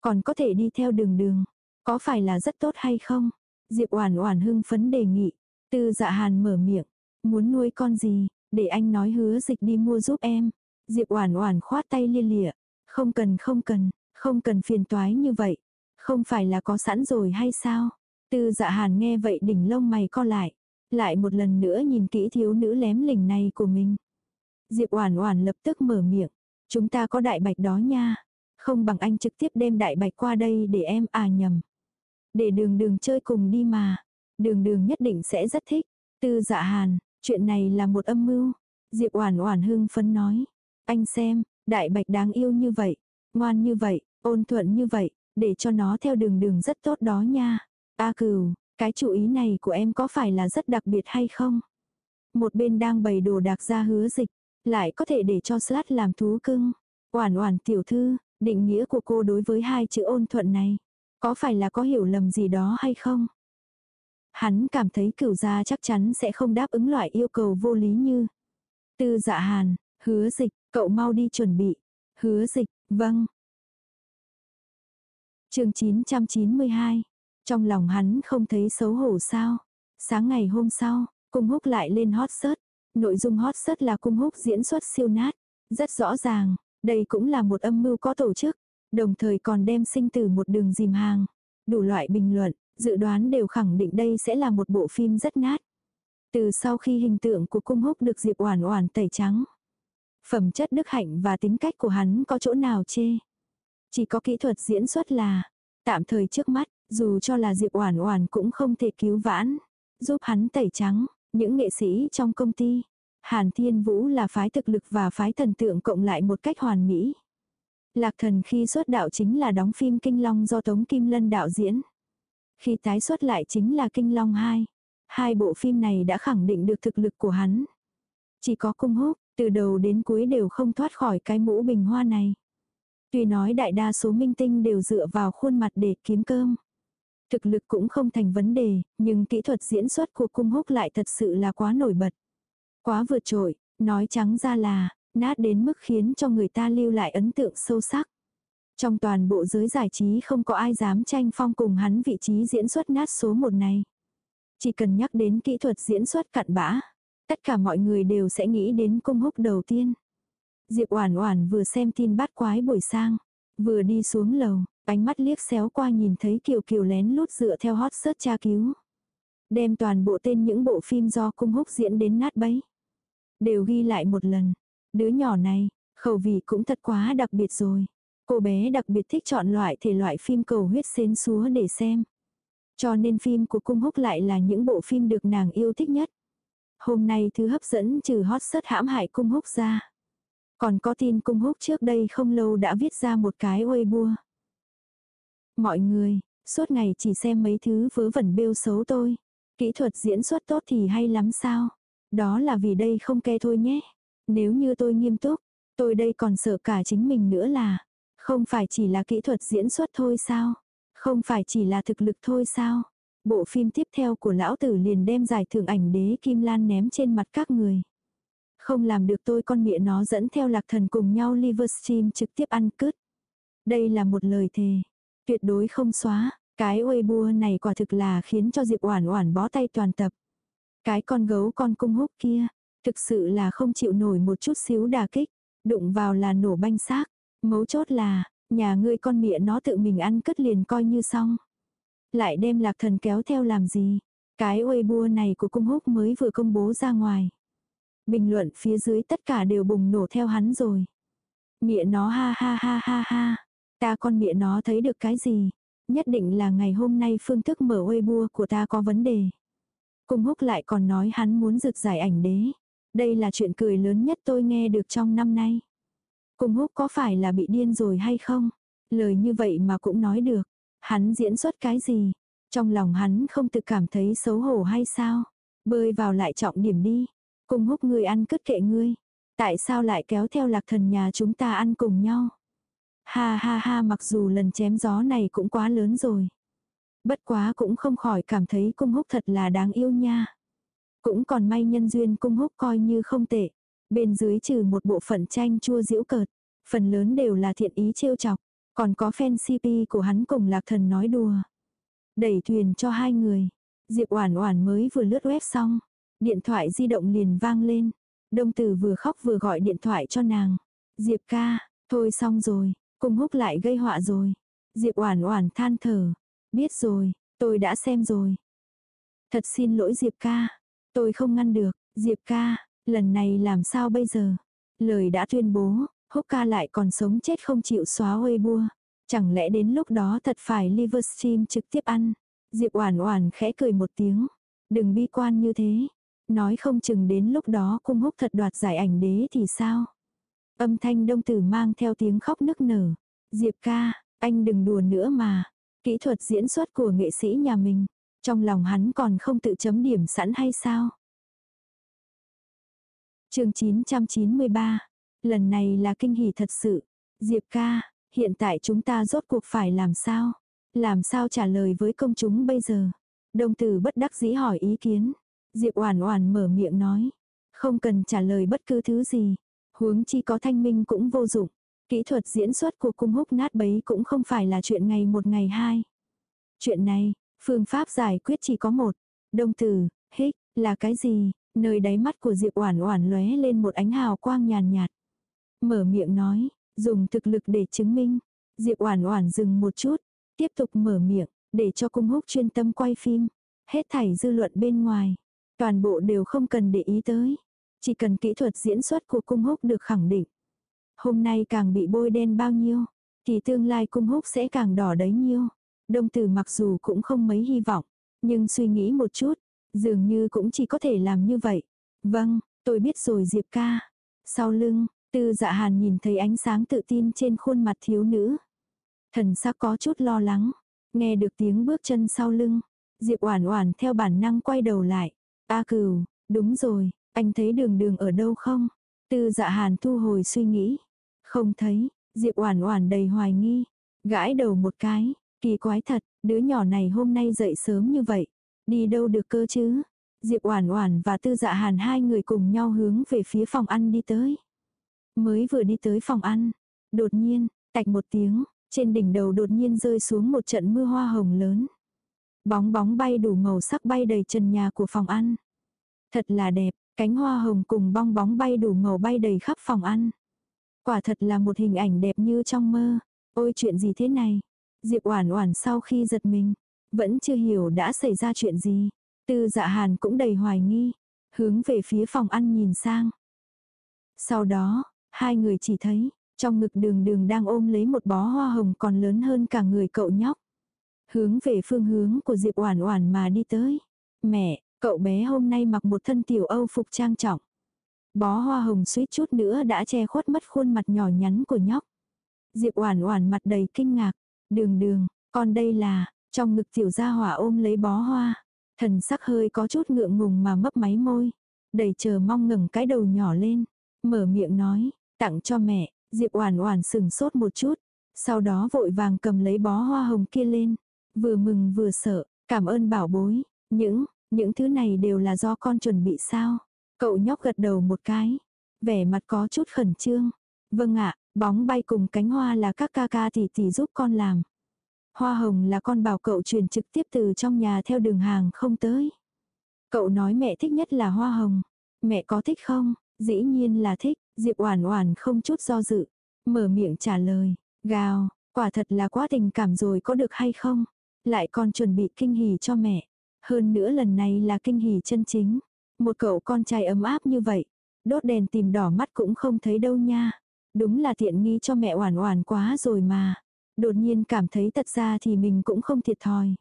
Còn có thể đi theo đường đường. Có phải là rất tốt hay không? Diệp Oản Oản hưng phấn đề nghị. Tư Dạ Hàn mở miệng, muốn nuôi con gì, để anh nói hứa dịch đi mua giúp em. Diệp Oản Oản khoát tay lia lịa, không cần không cần, không cần phiền toái như vậy, không phải là có sẵn rồi hay sao? Tư Dạ Hàn nghe vậy đỉnh lông mày co lại. Lại một lần nữa nhìn kỹ thiếu nữ lém lỉnh này của mình. Diệp Oản Oản lập tức mở miệng, "Chúng ta có đại bạch đó nha, không bằng anh trực tiếp đem đại bạch qua đây để em à nhầm. Để Đường Đường chơi cùng đi mà, Đường Đường nhất định sẽ rất thích." Tư Dạ Hàn, chuyện này là một âm mưu. Diệp Oản Oản hưng phấn nói, "Anh xem, đại bạch đáng yêu như vậy, ngoan như vậy, ôn thuận như vậy, để cho nó theo Đường Đường rất tốt đó nha." A Cửu, cái chủ ý này của em có phải là rất đặc biệt hay không? Một bên đang bày đồ đạc ra hứa dịch, lại có thể để cho slat làm thú cưng. Oản oản tiểu thư, định nghĩa của cô đối với hai chữ ôn thuận này, có phải là có hiểu lầm gì đó hay không? Hắn cảm thấy cửu gia chắc chắn sẽ không đáp ứng loại yêu cầu vô lý như. Tư dạ hàn, hứa dịch, cậu mau đi chuẩn bị. Hứa dịch, vâng. chương 992, trong lòng hắn không thấy xấu hổ sao. Sáng ngày hôm sau, cung húc lại lên hot search. Nội dung hot search là cung húc diễn xuất siêu nát. Rất rõ ràng, đây cũng là một âm mưu có tổ chức. Đồng thời còn đem sinh tử một đường dìm hàng. Đủ loại bình luận, dự đoán đều khẳng định đây sẽ là một bộ phim rất nát. Từ sau khi hình tượng của cung húc được Diệp Oản Oản tẩy trắng, phẩm chất đức hạnh và tính cách của hắn có chỗ nào chê. Chỉ có kỹ thuật diễn xuất là tạm thời trước mắt, dù cho là Diệp Oản Oản cũng không thể cứu vãn, giúp hắn tẩy trắng. Những nghệ sĩ trong công ty, Hàn Thiên Vũ là phái thực lực và phái thần tượng cộng lại một cách hoàn mỹ. Lạc thần khi xuất đạo chính là đóng phim Kinh Long do Tống Kim Lân đạo diễn. Khi tái xuất lại chính là Kinh Long 2. Hai bộ phim này đã khẳng định được thực lực của hắn. Chỉ có cung húc, từ đầu đến cuối đều không thoát khỏi cái mũ bình hoa này. Tuy nói đại đa số minh tinh đều dựa vào khuôn mặt để kiếm cơm. Thực lực cũng không thành vấn đề, nhưng kỹ thuật diễn xuất của cung húc lại thật sự là quá nổi bật. Quá vượt trội, nói trắng ra là, nát đến mức khiến cho người ta lưu lại ấn tượng sâu sắc. Trong toàn bộ giới giải trí không có ai dám tranh phong cùng hắn vị trí diễn xuất nát số một này. Chỉ cần nhắc đến kỹ thuật diễn xuất cặn bã, tất cả mọi người đều sẽ nghĩ đến cung húc đầu tiên. Diệp Oản Oản vừa xem tin bát quái buổi sang, vừa đi xuống lầu, ánh mắt liếc xéo qua nhìn thấy Kiều Kiều lén lút dựa theo hot search tra cứu. Đem toàn bộ tên những bộ phim do cung húc diễn đến nát bấy. Đều ghi lại một lần. Đứa nhỏ này, khẩu vị cũng thật quá đặc biệt rồi. Cô bé đặc biệt thích chọn loại thể loại phim cầu huyết xến xúa để xem. Cho nên phim của cung húc lại là những bộ phim được nàng yêu thích nhất. Hôm nay thứ hấp dẫn trừ hot search hãm hại cung húc ra. Còn có tin cung húc trước đây không lâu đã viết ra một cái Weibo. Mọi người, suốt ngày chỉ xem mấy thứ vớ vẩn bêu xấu tôi. Kỹ thuật diễn xuất tốt thì hay lắm sao? Đó là vì đây không ke thôi nhé. Nếu như tôi nghiêm túc, tôi đây còn sợ cả chính mình nữa là, không phải chỉ là kỹ thuật diễn xuất thôi sao? Không phải chỉ là thực lực thôi sao? Bộ phim tiếp theo của lão tử liền đem giải thưởng ảnh đế Kim Lan ném trên mặt các người. Không làm được tôi con mẹ nó dẫn theo lạc thần cùng nhau Livestream trực tiếp ăn cứt. Đây là một lời thề. Tuyệt đối không xóa. Cái Weibo này quả thực là khiến cho Diệp Oản Oản bó tay toàn tập. Cái con gấu con cung húc kia, thực sự là không chịu nổi một chút xíu đả kích, đụng vào là nổ banh xác. Mấu chốt là, nhà ngươi con mẹ nó tự mình ăn cất liền coi như xong. Lại đem lạc thần kéo theo làm gì? Cái Weibo này của cung húc mới vừa công bố ra ngoài. Bình luận phía dưới tất cả đều bùng nổ theo hắn rồi. mịa nó ha ha ha ha ha. Ta con mịa nó thấy được cái gì? Nhất định là ngày hôm nay phương thức mở Weibo của ta có vấn đề. Cung húc lại còn nói hắn muốn rực giải ảnh đế. Đây là chuyện cười lớn nhất tôi nghe được trong năm nay. Cung húc có phải là bị điên rồi hay không? Lời như vậy mà cũng nói được. Hắn diễn xuất cái gì? Trong lòng hắn không tự cảm thấy xấu hổ hay sao? Bơi vào lại trọng điểm đi. Cung húc người ăn cất kệ ngươi. Tại sao lại kéo theo lạc thần nhà chúng ta ăn cùng nhau? Ha ha ha mặc dù lần chém gió này cũng quá lớn rồi. Bất quá cũng không khỏi cảm thấy cung húc thật là đáng yêu nha. Cũng còn may nhân duyên cung húc coi như không tệ. Bên dưới trừ một bộ phận tranh chua diễu cợt. Phần lớn đều là thiện ý trêu chọc. Còn có fan CP của hắn cùng lạc thần nói đùa. Đẩy thuyền cho hai người. Diệp Oản Oản mới vừa lướt web xong, điện thoại di động liền vang lên. Đông Tử vừa khóc vừa gọi điện thoại cho nàng. Diệp ca, thôi xong rồi, cùng húc lại gây họa rồi. Diệp Oản Oản than thở, biết rồi, tôi đã xem rồi. Thật xin lỗi Diệp ca, tôi không ngăn được, Diệp ca, lần này làm sao bây giờ? Lời đã tuyên bố, húc ca lại còn sống chết không chịu xóa Weibo. Chẳng lẽ đến lúc đó thật phải Livestream trực tiếp ăn? Diệp Oản Oản khẽ cười một tiếng. Đừng bi quan như thế. Nói không chừng đến lúc đó cung húc thật đoạt giải ảnh đế thì sao? Âm thanh đông tử mang theo tiếng khóc nức nở. Diệp ca, anh đừng đùa nữa mà. Kỹ thuật diễn xuất của nghệ sĩ nhà mình. Trong lòng hắn còn không tự chấm điểm sẵn hay sao? chương 993. Lần này là kinh hỉ thật sự. Diệp ca, hiện tại chúng ta rốt cuộc phải làm sao? Làm sao trả lời với công chúng bây giờ? Đông tử bất đắc dĩ hỏi ý kiến. Diệp Oản Oản mở miệng nói, không cần trả lời bất cứ thứ gì, huống chi có thanh minh cũng vô dụng. Kỹ thuật diễn xuất của cung húc nát bấy cũng không phải là chuyện ngày một ngày hai. Chuyện này, phương pháp giải quyết chỉ có một. Đông tử, hích, là cái gì? Nơi đáy mắt của Diệp Oản Oản lóe lên một ánh hào quang nhàn nhạt. Mở miệng nói, dùng thực lực để chứng minh. Diệp Oản Oản dừng một chút, tiếp tục mở miệng, để cho cung húc chuyên tâm quay phim. Hết thảy dư luận bên ngoài, Toàn bộ đều không cần để ý tới. Chỉ cần kỹ thuật diễn xuất của cung húc được khẳng định. Hôm nay càng bị bôi đen bao nhiêu, thì tương lai cung húc sẽ càng đỏ đấy nhiêu. Đông tử mặc dù cũng không mấy hy vọng, nhưng suy nghĩ một chút, Dường như cũng chỉ có thể làm như vậy. Vâng, tôi biết rồi Diệp ca. Sau lưng, tư dạ hàn nhìn thấy ánh sáng tự tin trên khuôn mặt thiếu nữ. Thần sắc có chút lo lắng. Nghe được tiếng bước chân sau lưng. Diệp oản oản theo bản năng quay đầu lại. A cửu, đúng rồi, anh thấy đường đường ở đâu không? Tư dạ hàn thu hồi suy nghĩ. Không thấy, Diệp oản oản đầy hoài nghi. Gãi đầu một cái, kỳ quái thật, đứa nhỏ này hôm nay dậy sớm như vậy. Đi đâu được cơ chứ? Diệp Oản Oản và Tư Dạ Hàn hai người cùng nhau hướng về phía phòng ăn đi tới. Mới vừa đi tới phòng ăn, đột nhiên, tạch một tiếng, trên đỉnh đầu đột nhiên rơi xuống một trận mưa hoa hồng lớn. Bóng bóng bay đủ màu sắc bay đầy trần nhà của phòng ăn. Thật là đẹp, cánh hoa hồng cùng bong bóng bay đủ màu bay đầy khắp phòng ăn. Quả thật là một hình ảnh đẹp như trong mơ. Ôi chuyện gì thế này? Diệp Oản Oản sau khi giật mình, vẫn chưa hiểu đã xảy ra chuyện gì. Tư Dạ Hàn cũng đầy hoài nghi, hướng về phía phòng ăn nhìn sang. Sau đó, hai người chỉ thấy, trong ngực đường đường đang ôm lấy một bó hoa hồng còn lớn hơn cả người cậu nhóc. Hướng về phương hướng của Diệp Oản Oản mà đi tới. Mẹ, cậu bé hôm nay mặc một thân tiểu Âu phục trang trọng. Bó hoa hồng suýt chút nữa đã che khuất mất khuôn mặt nhỏ nhắn của nhóc. Diệp Oản Oản mặt đầy kinh ngạc, "Đường Đường, con đây là?" Trong ngực tiểu gia hỏa ôm lấy bó hoa, thần sắc hơi có chút ngượng ngùng mà mấp máy môi, đầy chờ mong ngẩng cái đầu nhỏ lên, mở miệng nói, "Tặng cho mẹ." Diệp Oản Oản sững sốt một chút, sau đó vội vàng cầm lấy bó hoa hồng kia lên, vừa mừng vừa sợ, "Cảm ơn bảo bối, những những thứ này đều là do con chuẩn bị sao?" Cậu nhóc gật đầu một cái, vẻ mặt có chút khẩn trương. "Vâng ạ, bóng bay cùng cánh hoa là các ca ca tỷ tỷ giúp con làm." Hoa hồng là con bảo cậu truyền trực tiếp từ trong nhà theo đường hàng không tới. Cậu nói mẹ thích nhất là hoa hồng. Mẹ có thích không? Dĩ nhiên là thích. Diệp Oản Oản không chút do dự, mở miệng trả lời, "Gào, quả thật là quá tình cảm rồi có được hay không? Lại còn chuẩn bị kinh hỉ cho mẹ. Hơn nữa lần này là kinh hỉ chân chính. Một cậu con trai ấm áp như vậy, đốt đèn tìm đỏ mắt cũng không thấy đâu nha. Đúng là tiện nghi cho mẹ Oản Oản quá rồi mà." Đột nhiên cảm thấy thật ra thì mình cũng không thiệt thòi.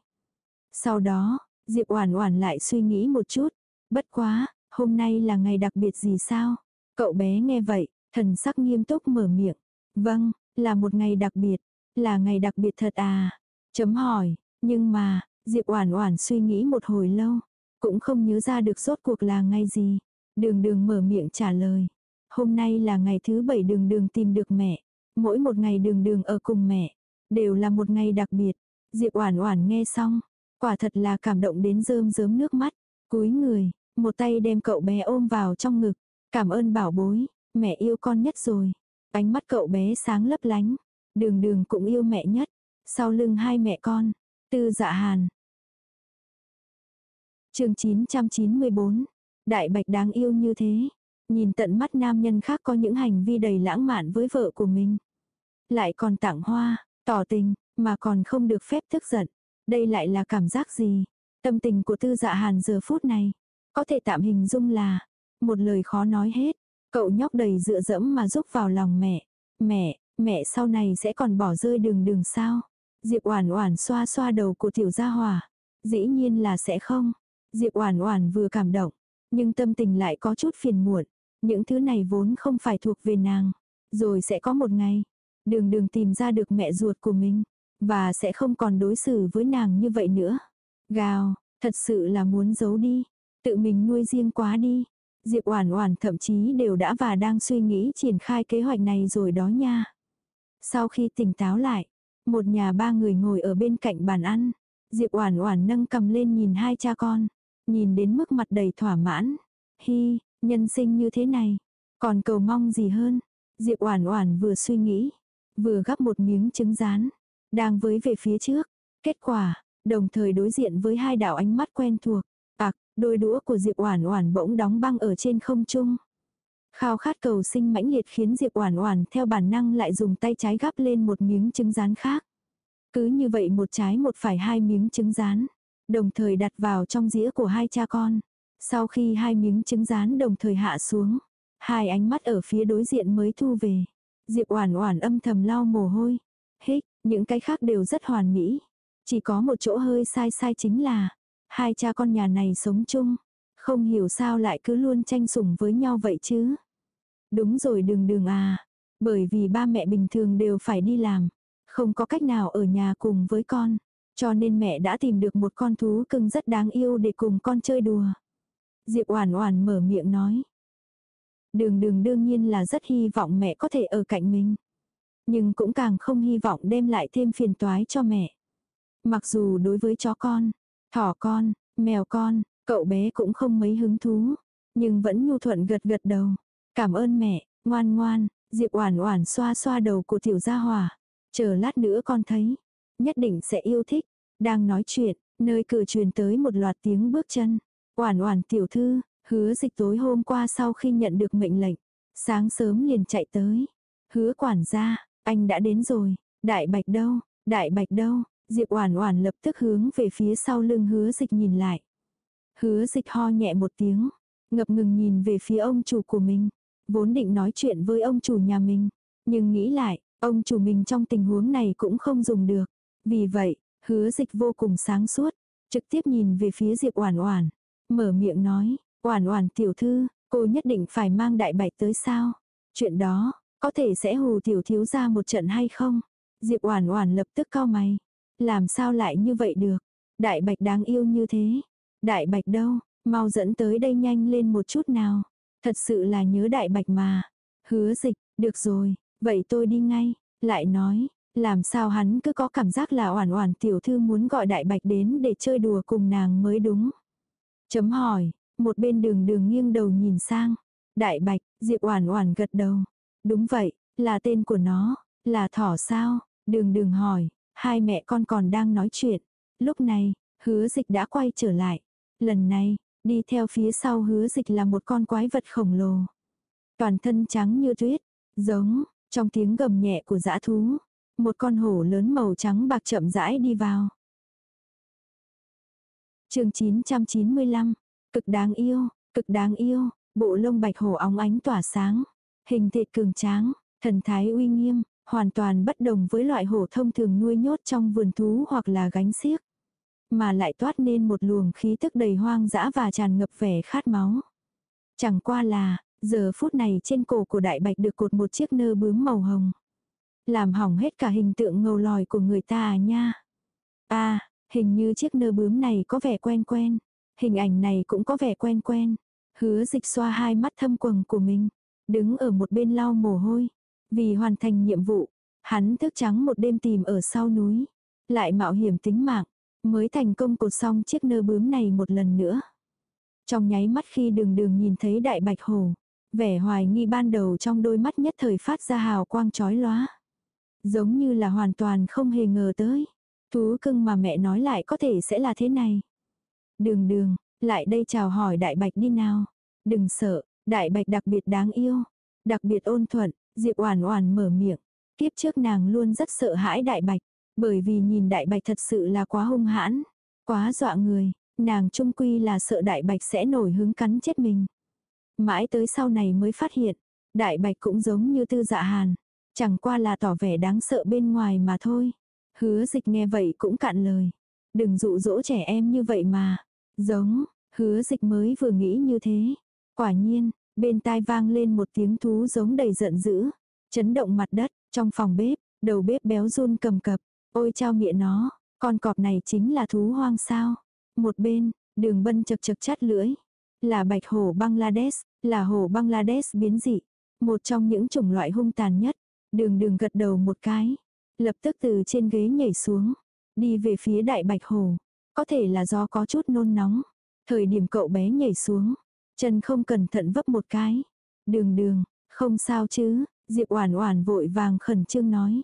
Sau đó, Diệp Oản Oản lại suy nghĩ một chút, bất quá, hôm nay là ngày đặc biệt gì sao? Cậu bé nghe vậy, thần sắc nghiêm túc mở miệng. Vâng, là một ngày đặc biệt, là ngày đặc biệt thật à? Chấm hỏi, nhưng mà, Diệp Oản Oản suy nghĩ một hồi lâu, cũng không nhớ ra được rốt cuộc là ngày gì. Đường Đường mở miệng trả lời, hôm nay là ngày thứ bảy Đường Đường tìm được mẹ, mỗi một ngày Đường Đường ở cùng mẹ, đều là một ngày đặc biệt. Diệp Oản Oản nghe xong, quả thật là cảm động đến rơm rớm nước mắt, cúi người, một tay đem cậu bé ôm vào trong ngực, "Cảm ơn bảo bối, mẹ yêu con nhất rồi." Ánh mắt cậu bé sáng lấp lánh, Đường Đường cũng yêu mẹ nhất. Sau lưng hai mẹ con, Tư Dạ Hàn. Chương 994. Đại Bạch đáng yêu như thế, nhìn tận mắt nam nhân khác có những hành vi đầy lãng mạn với vợ của mình, lại còn tặng hoa, Tỏ tình, mà còn không được phép tức giận. Đây lại là cảm giác gì? Tâm tình của tư dạ hàn giờ phút này. Có thể tạm hình dung là. Một lời khó nói hết. Cậu nhóc đầy dựa dẫm mà giúp vào lòng mẹ. Mẹ, mẹ sau này sẽ còn bỏ rơi đường đường sao? Diệp Oản Oản xoa xoa đầu của tiểu gia hòa. Dĩ nhiên là sẽ không. Diệp Oản Oản vừa cảm động, nhưng tâm tình lại có chút phiền muộn. Những thứ này vốn không phải thuộc về nàng, rồi sẽ có một ngày, Đường đường tìm ra được mẹ ruột của mình, và sẽ không còn đối xử với nàng như vậy nữa. Gào, thật sự là muốn giấu đi, tự mình nuôi riêng quá đi. Diệp Oản Oản thậm chí đều đã và đang suy nghĩ triển khai kế hoạch này rồi đó nha. Sau khi tỉnh táo lại, một nhà ba người ngồi ở bên cạnh bàn ăn. Diệp Oản Oản nâng cầm lên nhìn hai cha con, nhìn đến mức mặt đầy thỏa mãn. Hi, nhân sinh như thế này, còn cầu mong gì hơn? Diệp Oản Oản vừa suy nghĩ, vừa gắp một miếng trứng rán, đang với về phía trước. Kết quả, đồng thời đối diện với hai đạo ánh mắt quen thuộc. Ặc, đôi đũa của Diệp Oản Oản bỗng đóng băng ở trên không trung. Khao khát cầu sinh mãnh liệt khiến Diệp Oản Oản theo bản năng lại dùng tay trái gắp lên một miếng trứng rán khác. Cứ như vậy một trái một phải hai miếng trứng rán, đồng thời đặt vào trong dĩa của hai cha con. Sau khi hai miếng trứng rán đồng thời hạ xuống, hai ánh mắt ở phía đối diện mới thu về. Diệp Oản Oản âm thầm lau mồ hôi. Hích, những cái khác đều rất hoàn mỹ. Chỉ có một chỗ hơi sai sai chính là, Hai cha con nhà này sống chung. Không hiểu sao lại cứ luôn tranh sủng với nhau vậy chứ. Đúng rồi đường đường à. Bởi vì ba mẹ bình thường đều phải đi làm. Không có cách nào ở nhà cùng với con. Cho nên mẹ đã tìm được một con thú cưng rất đáng yêu để cùng con chơi đùa. Diệp Oản Oản mở miệng nói. Đường đường đương nhiên là rất hy vọng mẹ có thể ở cạnh mình. Nhưng cũng càng không hy vọng đem lại thêm phiền toái cho mẹ. Mặc dù đối với chó con, thỏ con, mèo con, cậu bé cũng không mấy hứng thú. Nhưng vẫn nhu thuận gật gật đầu. Cảm ơn mẹ, ngoan ngoan, Diệp Oản Oản xoa xoa đầu của tiểu gia hỏa. Chờ lát nữa con thấy, nhất định sẽ yêu thích. Đang nói chuyện, nơi cửa truyền tới một loạt tiếng bước chân. Oản Oản tiểu thư, hứa dịch tối hôm qua sau khi nhận được mệnh lệnh, sáng sớm liền chạy tới. Hứa quản gia, anh đã đến rồi, đại bạch đâu, đại bạch đâu, Diệp Oản Oản lập tức hướng về phía sau lưng hứa dịch nhìn lại. Hứa dịch ho nhẹ một tiếng, ngập ngừng nhìn về phía ông chủ của mình. Vốn định nói chuyện với ông chủ nhà mình, nhưng nghĩ lại, ông chủ mình trong tình huống này cũng không dùng được. Vì vậy, hứa dịch vô cùng sáng suốt, trực tiếp nhìn về phía Diệp Oản Oản, mở miệng nói, "Oản Oản tiểu thư, cô nhất định phải mang đại bạch tới sao? Chuyện đó, có thể sẽ hù tiểu thiếu gia một trận hay không?" Diệp Oản Oản lập tức cau mày, làm sao lại như vậy được? Đại bạch đáng yêu như thế. Đại bạch đâu, mau dẫn tới đây nhanh lên một chút nào. Thật sự là nhớ đại bạch mà. Hứa dịch, được rồi, vậy tôi đi ngay. Lại nói, làm sao hắn cứ có cảm giác là oản oản tiểu thư muốn gọi đại bạch đến để chơi đùa cùng nàng mới đúng. Chấm hỏi, một bên đường đường nghiêng đầu nhìn sang. Đại bạch, Diệp oản oản gật đầu. Đúng vậy, là tên của nó, là thỏ sao? Đường đường hỏi, hai mẹ con còn đang nói chuyện. Lúc này, hứa dịch đã quay trở lại. Lần này, đi theo phía sau hứa dịch là một con quái vật khổng lồ. Toàn thân trắng như tuyết, giống, trong tiếng gầm nhẹ của dã thú. Một con hổ lớn màu trắng bạc chậm rãi đi vào. chương 995, cực đáng yêu, cực đáng yêu, bộ lông bạch hổ óng ánh tỏa sáng. Hình thịt cường tráng, thần thái uy nghiêm, hoàn toàn bất đồng với loại hổ thông thường nuôi nhốt trong vườn thú hoặc là gánh xiếc. Mà lại toát nên một luồng khí tức đầy hoang dã và tràn ngập vẻ khát máu. Chẳng qua là, giờ phút này trên cổ của đại bạch được cột một chiếc nơ bướm màu hồng. Làm hỏng hết cả hình tượng ngầu lòi của người ta à nha. À, hình như chiếc nơ bướm này có vẻ quen quen. Hình ảnh này cũng có vẻ quen quen. Hứa dịch xoa hai mắt thâm quầng của mình. Đứng ở một bên lau mồ hôi. Vì hoàn thành nhiệm vụ, hắn thức trắng một đêm tìm ở sau núi. Lại mạo hiểm tính mạng, mới thành công cột xong chiếc nơ bướm này một lần nữa. Trong nháy mắt khi đường đường nhìn thấy đại bạch hổ, vẻ hoài nghi ban đầu trong đôi mắt nhất thời phát ra hào quang chói lóa. Giống như là hoàn toàn không hề ngờ tới. Thú cưng mà mẹ nói lại có thể sẽ là thế này. Đường đường, lại đây chào hỏi đại bạch đi nào. Đừng sợ, đại bạch đặc biệt đáng yêu. Đặc biệt ôn thuận, Diệp Oản Oản mở miệng. Kiếp trước nàng luôn rất sợ hãi đại bạch, bởi vì nhìn đại bạch thật sự là quá hung hãn, quá dọa người, nàng trung quy là sợ đại bạch sẽ nổi hứng cắn chết mình. Mãi tới sau này mới phát hiện, đại bạch cũng giống như tư dạ hàn, chẳng qua là tỏ vẻ đáng sợ bên ngoài mà thôi. Hứa dịch nghe vậy cũng cạn lời. Đừng dụ dỗ trẻ em như vậy mà. Giống, hứa dịch mới vừa nghĩ như thế. Quả nhiên, Bên tai vang lên một tiếng thú giống đầy giận dữ. Chấn động mặt đất, trong phòng bếp, đầu bếp béo run cầm cập. Ôi trao mịa nó, con cọp này chính là thú hoang sao. Một bên, đường bân chật chật chát lưỡi. Là bạch hổ Bangladesh, là hổ Bangladesh biến dị. Một trong những chủng loại hung tàn nhất. Đường đường gật đầu một cái. Lập tức từ trên ghế nhảy xuống. Đi về phía đại bạch hổ. Có thể là do có chút nôn nóng. Thời điểm cậu bé nhảy xuống, Chân không cẩn thận vấp một cái. Đường đường, không sao chứ, Diệp Oản Oản vội vàng khẩn trương nói.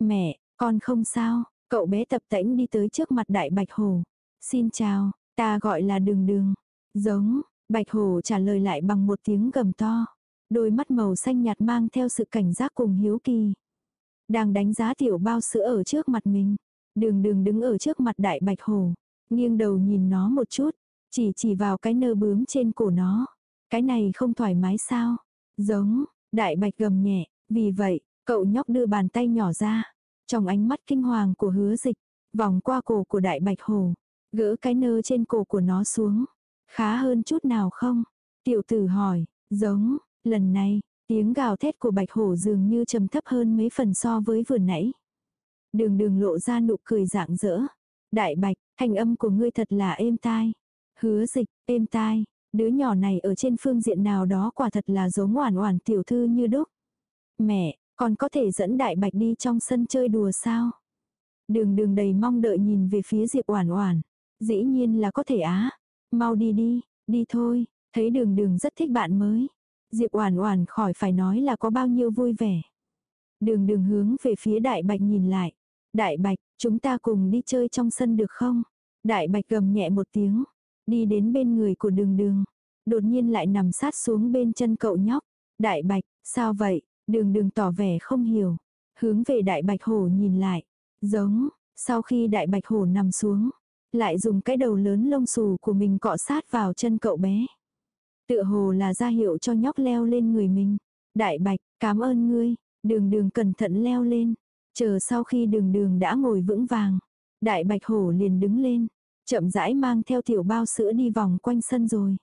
Mẹ, con không sao, cậu bé tập tễnh đi tới trước mặt đại bạch hổ. Xin chào, ta gọi là đường đường. Giống, bạch hổ trả lời lại bằng một tiếng gầm to. Đôi mắt màu xanh nhạt mang theo sự cảnh giác cùng hiếu kỳ. Đang đánh giá tiểu bao sữa ở trước mặt mình. Đường đường đứng ở trước mặt đại bạch hổ. Nghiêng đầu nhìn nó một chút. Chỉ chỉ vào cái nơ bướm trên cổ nó. Cái này không thoải mái sao? Giống, đại bạch gầm nhẹ, vì vậy, cậu nhóc đưa bàn tay nhỏ ra. Trong ánh mắt kinh hoàng của hứa dịch, vòng qua cổ của đại bạch hồ. Gỡ cái nơ trên cổ của nó xuống. Khá hơn chút nào không? Tiểu tử hỏi, giống, lần này, tiếng gào thét của bạch hổ dường như trầm thấp hơn mấy phần so với vừa nãy. Đường đường lộ ra nụ cười dạng dỡ. Đại bạch, thanh âm của ngươi thật là êm tai. Hứa dịch, êm tai, đứa nhỏ này ở trên phương diện nào đó quả thật là giống oản oản tiểu thư như đúc. Mẹ, còn có thể dẫn đại bạch đi trong sân chơi đùa sao? Đường đường đầy mong đợi nhìn về phía Diệp Oản Oản. Dĩ nhiên là có thể á. Mau đi đi, đi thôi, thấy đường đường rất thích bạn mới. Diệp Oản Oản khỏi phải nói là có bao nhiêu vui vẻ. Đường đường hướng về phía Đại Bạch nhìn lại. Đại Bạch, chúng ta cùng đi chơi trong sân được không? Đại Bạch gầm nhẹ một tiếng, đi đến bên người của đường đường. Đột nhiên lại nằm sát xuống bên chân cậu nhóc. Đại Bạch, sao vậy? Đường đường tỏ vẻ không hiểu. Hướng về Đại Bạch Hổ nhìn lại. Giống, sau khi Đại Bạch Hổ nằm xuống, lại dùng cái đầu lớn lông xù của mình cọ sát vào chân cậu bé. Tựa hồ là ra hiệu cho nhóc leo lên người mình. Đại Bạch, cảm ơn ngươi, đường đường cẩn thận leo lên. Chờ sau khi đường đường đã ngồi vững vàng, Đại Bạch Hổ liền đứng lên, chậm rãi mang theo tiểu bao sữa đi vòng quanh sân rồi.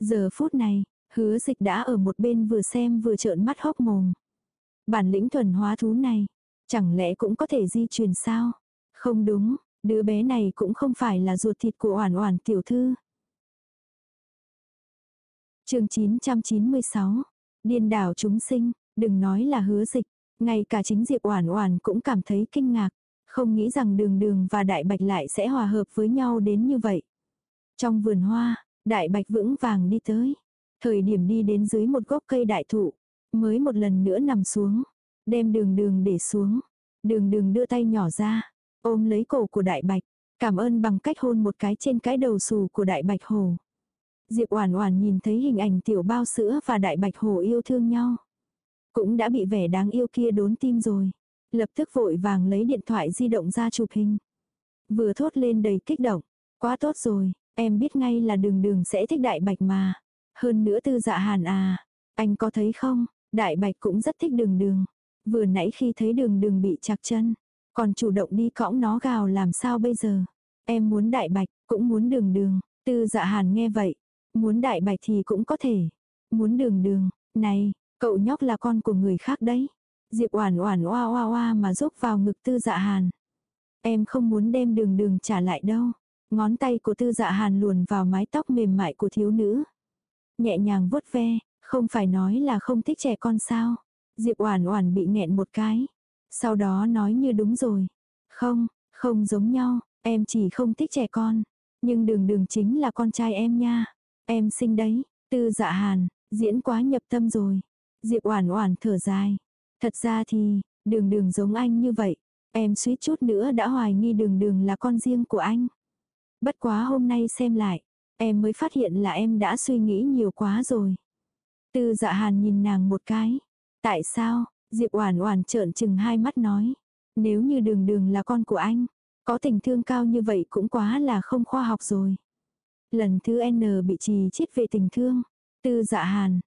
Giờ phút này, hứa dịch đã ở một bên vừa xem vừa trợn mắt hốc mồm. Bản lĩnh thuần hóa thú này, chẳng lẽ cũng có thể di truyền sao? Không đúng, đứa bé này cũng không phải là ruột thịt của oản oản tiểu thư. chương 996, điên đảo chúng sinh, đừng nói là hứa dịch, ngay cả chính Diệp Oản Oản cũng cảm thấy kinh ngạc, không nghĩ rằng Đường Đường và Đại Bạch lại sẽ hòa hợp với nhau đến như vậy. Trong vườn hoa, Đại Bạch vững vàng đi tới, thời điểm đi đến dưới một gốc cây đại thụ, mới một lần nữa nằm xuống, đem Đường Đường để xuống. Đường Đường đưa tay nhỏ ra, ôm lấy cổ của Đại Bạch, cảm ơn bằng cách hôn một cái trên cái đầu xù của Đại Bạch Hồ. Diệp Oản Oản nhìn thấy hình ảnh tiểu bao sữa và Đại Bạch Hồ yêu thương nhau. Cũng đã bị vẻ đáng yêu kia đốn tim rồi. Lập tức vội vàng lấy điện thoại di động ra chụp hình. Vừa thốt lên đầy kích động. Quá tốt rồi, em biết ngay là đường đường sẽ thích đại bạch mà. Hơn nữa tư dạ hàn à. Anh có thấy không, đại bạch cũng rất thích đường đường. Vừa nãy khi thấy đường đường bị chặt chân. Còn chủ động đi cõng nó gào làm sao bây giờ. Em muốn đại bạch, cũng muốn đường đường. Tư dạ hàn nghe vậy. Muốn đại bạch thì cũng có thể. Muốn đường đường, này, Cậu nhóc là con của người khác đấy. Diệp Oản Oản oa oa oa mà rúc vào ngực Tư Dạ Hàn. Em không muốn đem Đường Đường trả lại đâu. Ngón tay của Tư Dạ Hàn luồn vào mái tóc mềm mại của thiếu nữ. Nhẹ nhàng vuốt ve, không phải nói là không thích trẻ con sao? Diệp Oản Oản bị nghẹn một cái. Sau đó nói như đúng rồi. Không, không giống nhau, em chỉ không thích trẻ con. Nhưng Đường Đường chính là con trai em nha. Em sinh đấy, Tư Dạ Hàn, diễn quá nhập tâm rồi. Diệp Oản Oản thở dài. Thật ra thì, đường đường giống anh như vậy. Em suýt chút nữa đã hoài nghi đường đường là con riêng của anh. Bất quá hôm nay xem lại, em mới phát hiện là em đã suy nghĩ nhiều quá rồi. Tư dạ hàn nhìn nàng một cái. Tại sao? Diệp Oản Oản trợn trừng hai mắt nói. Nếu như đường đường là con của anh, có tình thương cao như vậy cũng quá là không khoa học rồi. Lần thứ N bị trì chết về tình thương. Tư dạ hàn,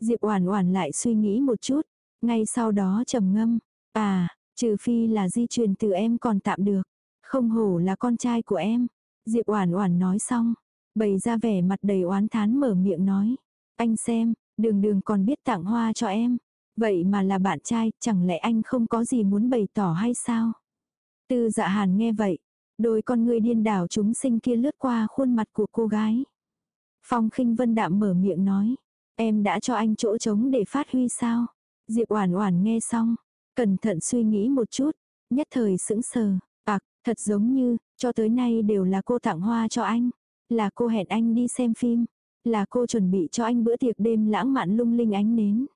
Diệp Oản Oản lại suy nghĩ một chút, ngay sau đó trầm ngâm, "À, trừ phi là di truyền từ em còn tạm được, không hổ là con trai của em." Diệp Oản Oản nói xong, bày ra vẻ mặt đầy oán thán mở miệng nói, "Anh xem, Đường Đường còn biết tặng hoa cho em, vậy mà là bạn trai, chẳng lẽ anh không có gì muốn bày tỏ hay sao?" Tư Dạ Hàn nghe vậy, đôi con người điên đảo chúng sinh kia lướt qua khuôn mặt của cô gái. Phong Khinh Vân đạm mở miệng nói, Em đã cho anh chỗ trống để phát huy sao? Diệp Oản Oản nghe xong, cẩn thận suy nghĩ một chút, nhất thời sững sờ, "Ặc, thật giống như cho tới nay đều là cô tặng hoa cho anh, là cô hẹn anh đi xem phim, là cô chuẩn bị cho anh bữa tiệc đêm lãng mạn lung linh ánh nến.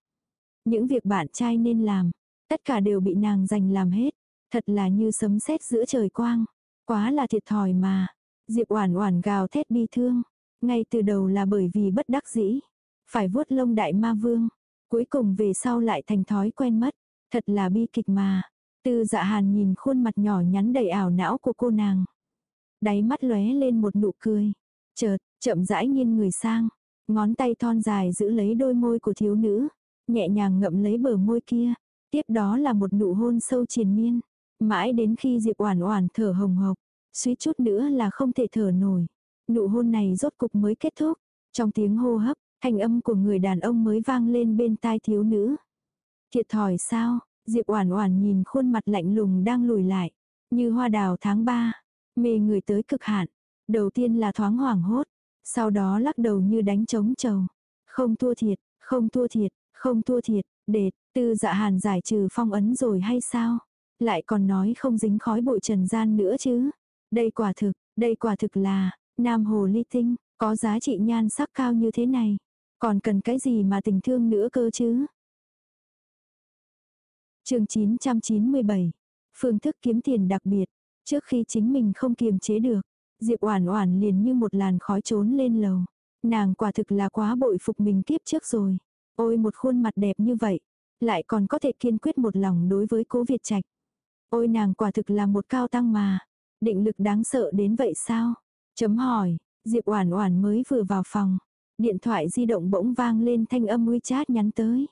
Những việc bạn trai nên làm, tất cả đều bị nàng dành làm hết, thật là như sấm sét giữa trời quang, quá là thiệt thòi mà." Diệp Oản Oản gào thét bi thương, ngay từ đầu là bởi vì bất đắc dĩ phải vuốt lông đại ma vương. Cuối cùng về sau lại thành thói quen mất. Thật là bi kịch mà. Tư dạ hàn nhìn khuôn mặt nhỏ nhắn đầy ảo não của cô nàng. Đáy mắt lóe lên một nụ cười. Chợt, chậm rãi nghiêng người sang. Ngón tay thon dài giữ lấy đôi môi của thiếu nữ. Nhẹ nhàng ngậm lấy bờ môi kia. Tiếp đó là một nụ hôn sâu triền miên. Mãi đến khi Diệp Oản Oản thở hồng hộc, suýt chút nữa là không thể thở nổi. Nụ hôn này rốt cục mới kết thúc. Trong tiếng hô hấp, thanh âm của người đàn ông mới vang lên bên tai thiếu nữ. Thiệt thòi sao? Diệp Oản Oản nhìn khuôn mặt lạnh lùng đang lùi lại, như hoa đào tháng 3, mê người tới cực hạn. Đầu tiên là thoáng hoảng hốt, sau đó lắc đầu như đánh trống trầu. Không thua thiệt, không thua thiệt, không thua thiệt, để tư dạ hàn giải trừ phong ấn rồi hay sao? Lại còn nói không dính khói bụi trần gian nữa chứ. Đây quả thực, đây quả thực là, nam hồ ly tinh, có giá trị nhan sắc cao như thế này. Còn cần cái gì mà tình thương nữa cơ chứ? chương 997. Phương thức kiếm tiền đặc biệt. Trước khi chính mình không kiềm chế được, Diệp Oản Oản liền như một làn khói trốn lên lầu. Nàng quả thực là quá bội phục mình kiếp trước rồi. Ôi một khuôn mặt đẹp như vậy, lại còn có thể kiên quyết một lòng đối với Cố Việt Trạch. Ôi nàng quả thực là một cao tăng mà, định lực đáng sợ đến vậy sao? Chấm hỏi, Diệp Oản Oản mới vừa vào phòng, điện thoại di động bỗng vang lên thanh âm WeChat nhắn tới.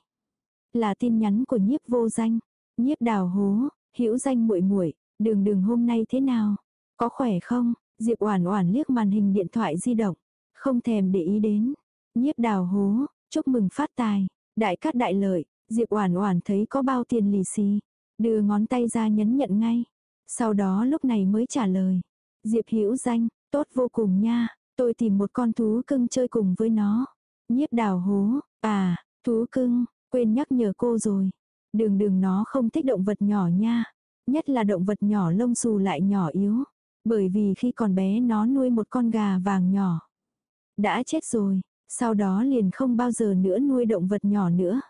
Là tin nhắn của Nhiếp Vô Danh, Nhiếp Đào Hố, hữu danh muội muội, đường đường hôm nay thế nào? Có khỏe không? Diệp Oản Oản liếc màn hình điện thoại di động, không thèm để ý đến. Nhiếp Đào Hố, chúc mừng phát tài, đại cát đại lợi, Diệp Oản Oản thấy có bao tiền lì xì, đưa ngón tay ra nhấn nhận ngay. Sau đó lúc này mới trả lời. Diệp Hữu Danh, tốt vô cùng nha, tôi tìm một con thú cưng chơi cùng với nó. Nhiếp Đào Hố, à, thú cưng, quên nhắc nhở cô rồi. Đường đường nó không thích động vật nhỏ nha, nhất là động vật nhỏ lông xù lại nhỏ yếu. Bởi vì khi còn bé nó nuôi một con gà vàng nhỏ. Đã chết rồi, sau đó liền không bao giờ nữa nuôi động vật nhỏ nữa.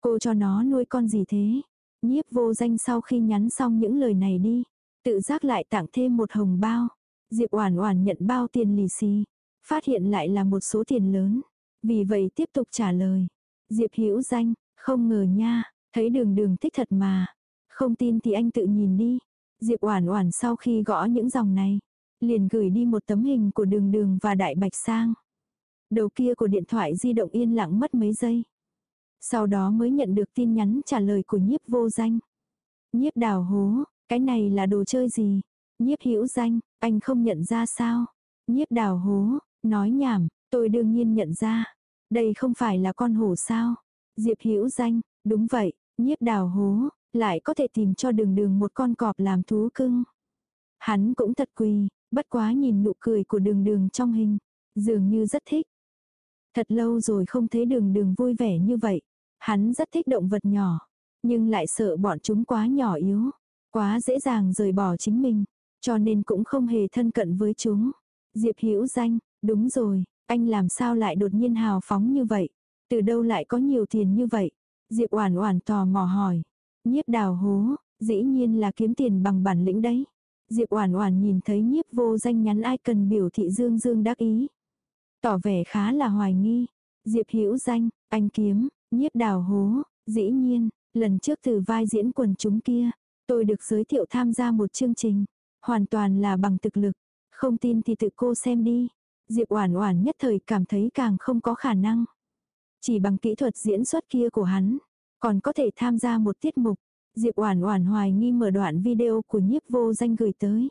Cô cho nó nuôi con gì thế? Nhiếp vô danh sau khi nhắn xong những lời này đi, tự giác lại tặng thêm một hồng bao. Diệp Oản Oản nhận bao tiền lì xì, phát hiện lại là một số tiền lớn, vì vậy tiếp tục trả lời. Diệp Hữu Danh, không ngờ nha, thấy Đường Đường thích thật mà. Không tin thì anh tự nhìn đi. Diệp Oản Oản sau khi gõ những dòng này, liền gửi đi một tấm hình của Đường Đường và Đại Bạch Sang. Đầu kia của điện thoại di động yên lặng mất mấy giây. Sau đó mới nhận được tin nhắn trả lời của nhiếp vô danh. Nhiếp đào hố, cái này là đồ chơi gì? Nhiếp hữu danh, anh không nhận ra sao? Nhiếp đào hố, nói nhảm, tôi đương nhiên nhận ra. Đây không phải là con hổ sao? Diệp hữu danh, đúng vậy, nhiếp đào hố, lại có thể tìm cho đường đường một con cọp làm thú cưng. Hắn cũng thật quỳ, bất quá nhìn nụ cười của đường đường trong hình, dường như rất thích. Thật lâu rồi không thấy đường đường vui vẻ như vậy. Hắn rất thích động vật nhỏ, nhưng lại sợ bọn chúng quá nhỏ yếu, quá dễ dàng rời bỏ chính mình, cho nên cũng không hề thân cận với chúng. Diệp Hữu Danh, đúng rồi, anh làm sao lại đột nhiên hào phóng như vậy? Từ đâu lại có nhiều tiền như vậy? Diệp Oản Oản tò mò hỏi. Nhiếp Đào hố, dĩ nhiên là kiếm tiền bằng bản lĩnh đấy. Diệp Oản Oản nhìn thấy Nhiếp Vô Danh nhắn ai cần biểu thị Dương Dương đắc ý, tỏ vẻ khá là hoài nghi. Diệp Hữu Danh, anh kiếm, Nhiếp đào hố, dĩ nhiên, lần trước từ vai diễn quần chúng kia, tôi được giới thiệu tham gia một chương trình, hoàn toàn là bằng thực lực, không tin thì tự cô xem đi. Diệp Oản Oản nhất thời cảm thấy càng không có khả năng. Chỉ bằng kỹ thuật diễn xuất kia của hắn, còn có thể tham gia một tiết mục. Diệp Oản Oản hoài nghi mở đoạn video của Nhiếp Vô Danh gửi tới.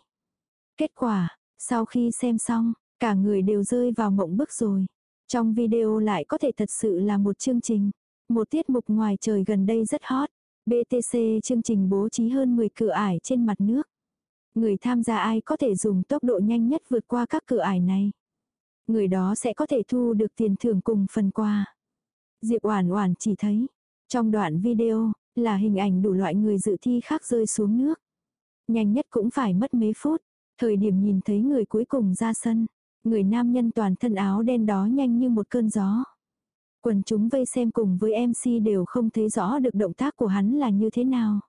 Kết quả, sau khi xem xong, cả người đều rơi vào mộng bức rồi. Trong video lại có thể thật sự là một chương trình. Một tiết mục ngoài trời gần đây rất hot. BTC chương trình bố trí hơn 10 cửa ải trên mặt nước. Người tham gia ai có thể dùng tốc độ nhanh nhất vượt qua các cửa ải này. Người đó sẽ có thể thu được tiền thưởng cùng phần quà. Diệp Oản Oản chỉ thấy, trong đoạn video là hình ảnh đủ loại người dự thi khác rơi xuống nước. Nhanh nhất cũng phải mất mấy phút, thời điểm nhìn thấy người cuối cùng ra sân, người nam nhân toàn thân áo đen đó nhanh như một cơn gió. Quần chúng vây xem cùng với MC đều không thấy rõ được động tác của hắn là như thế nào.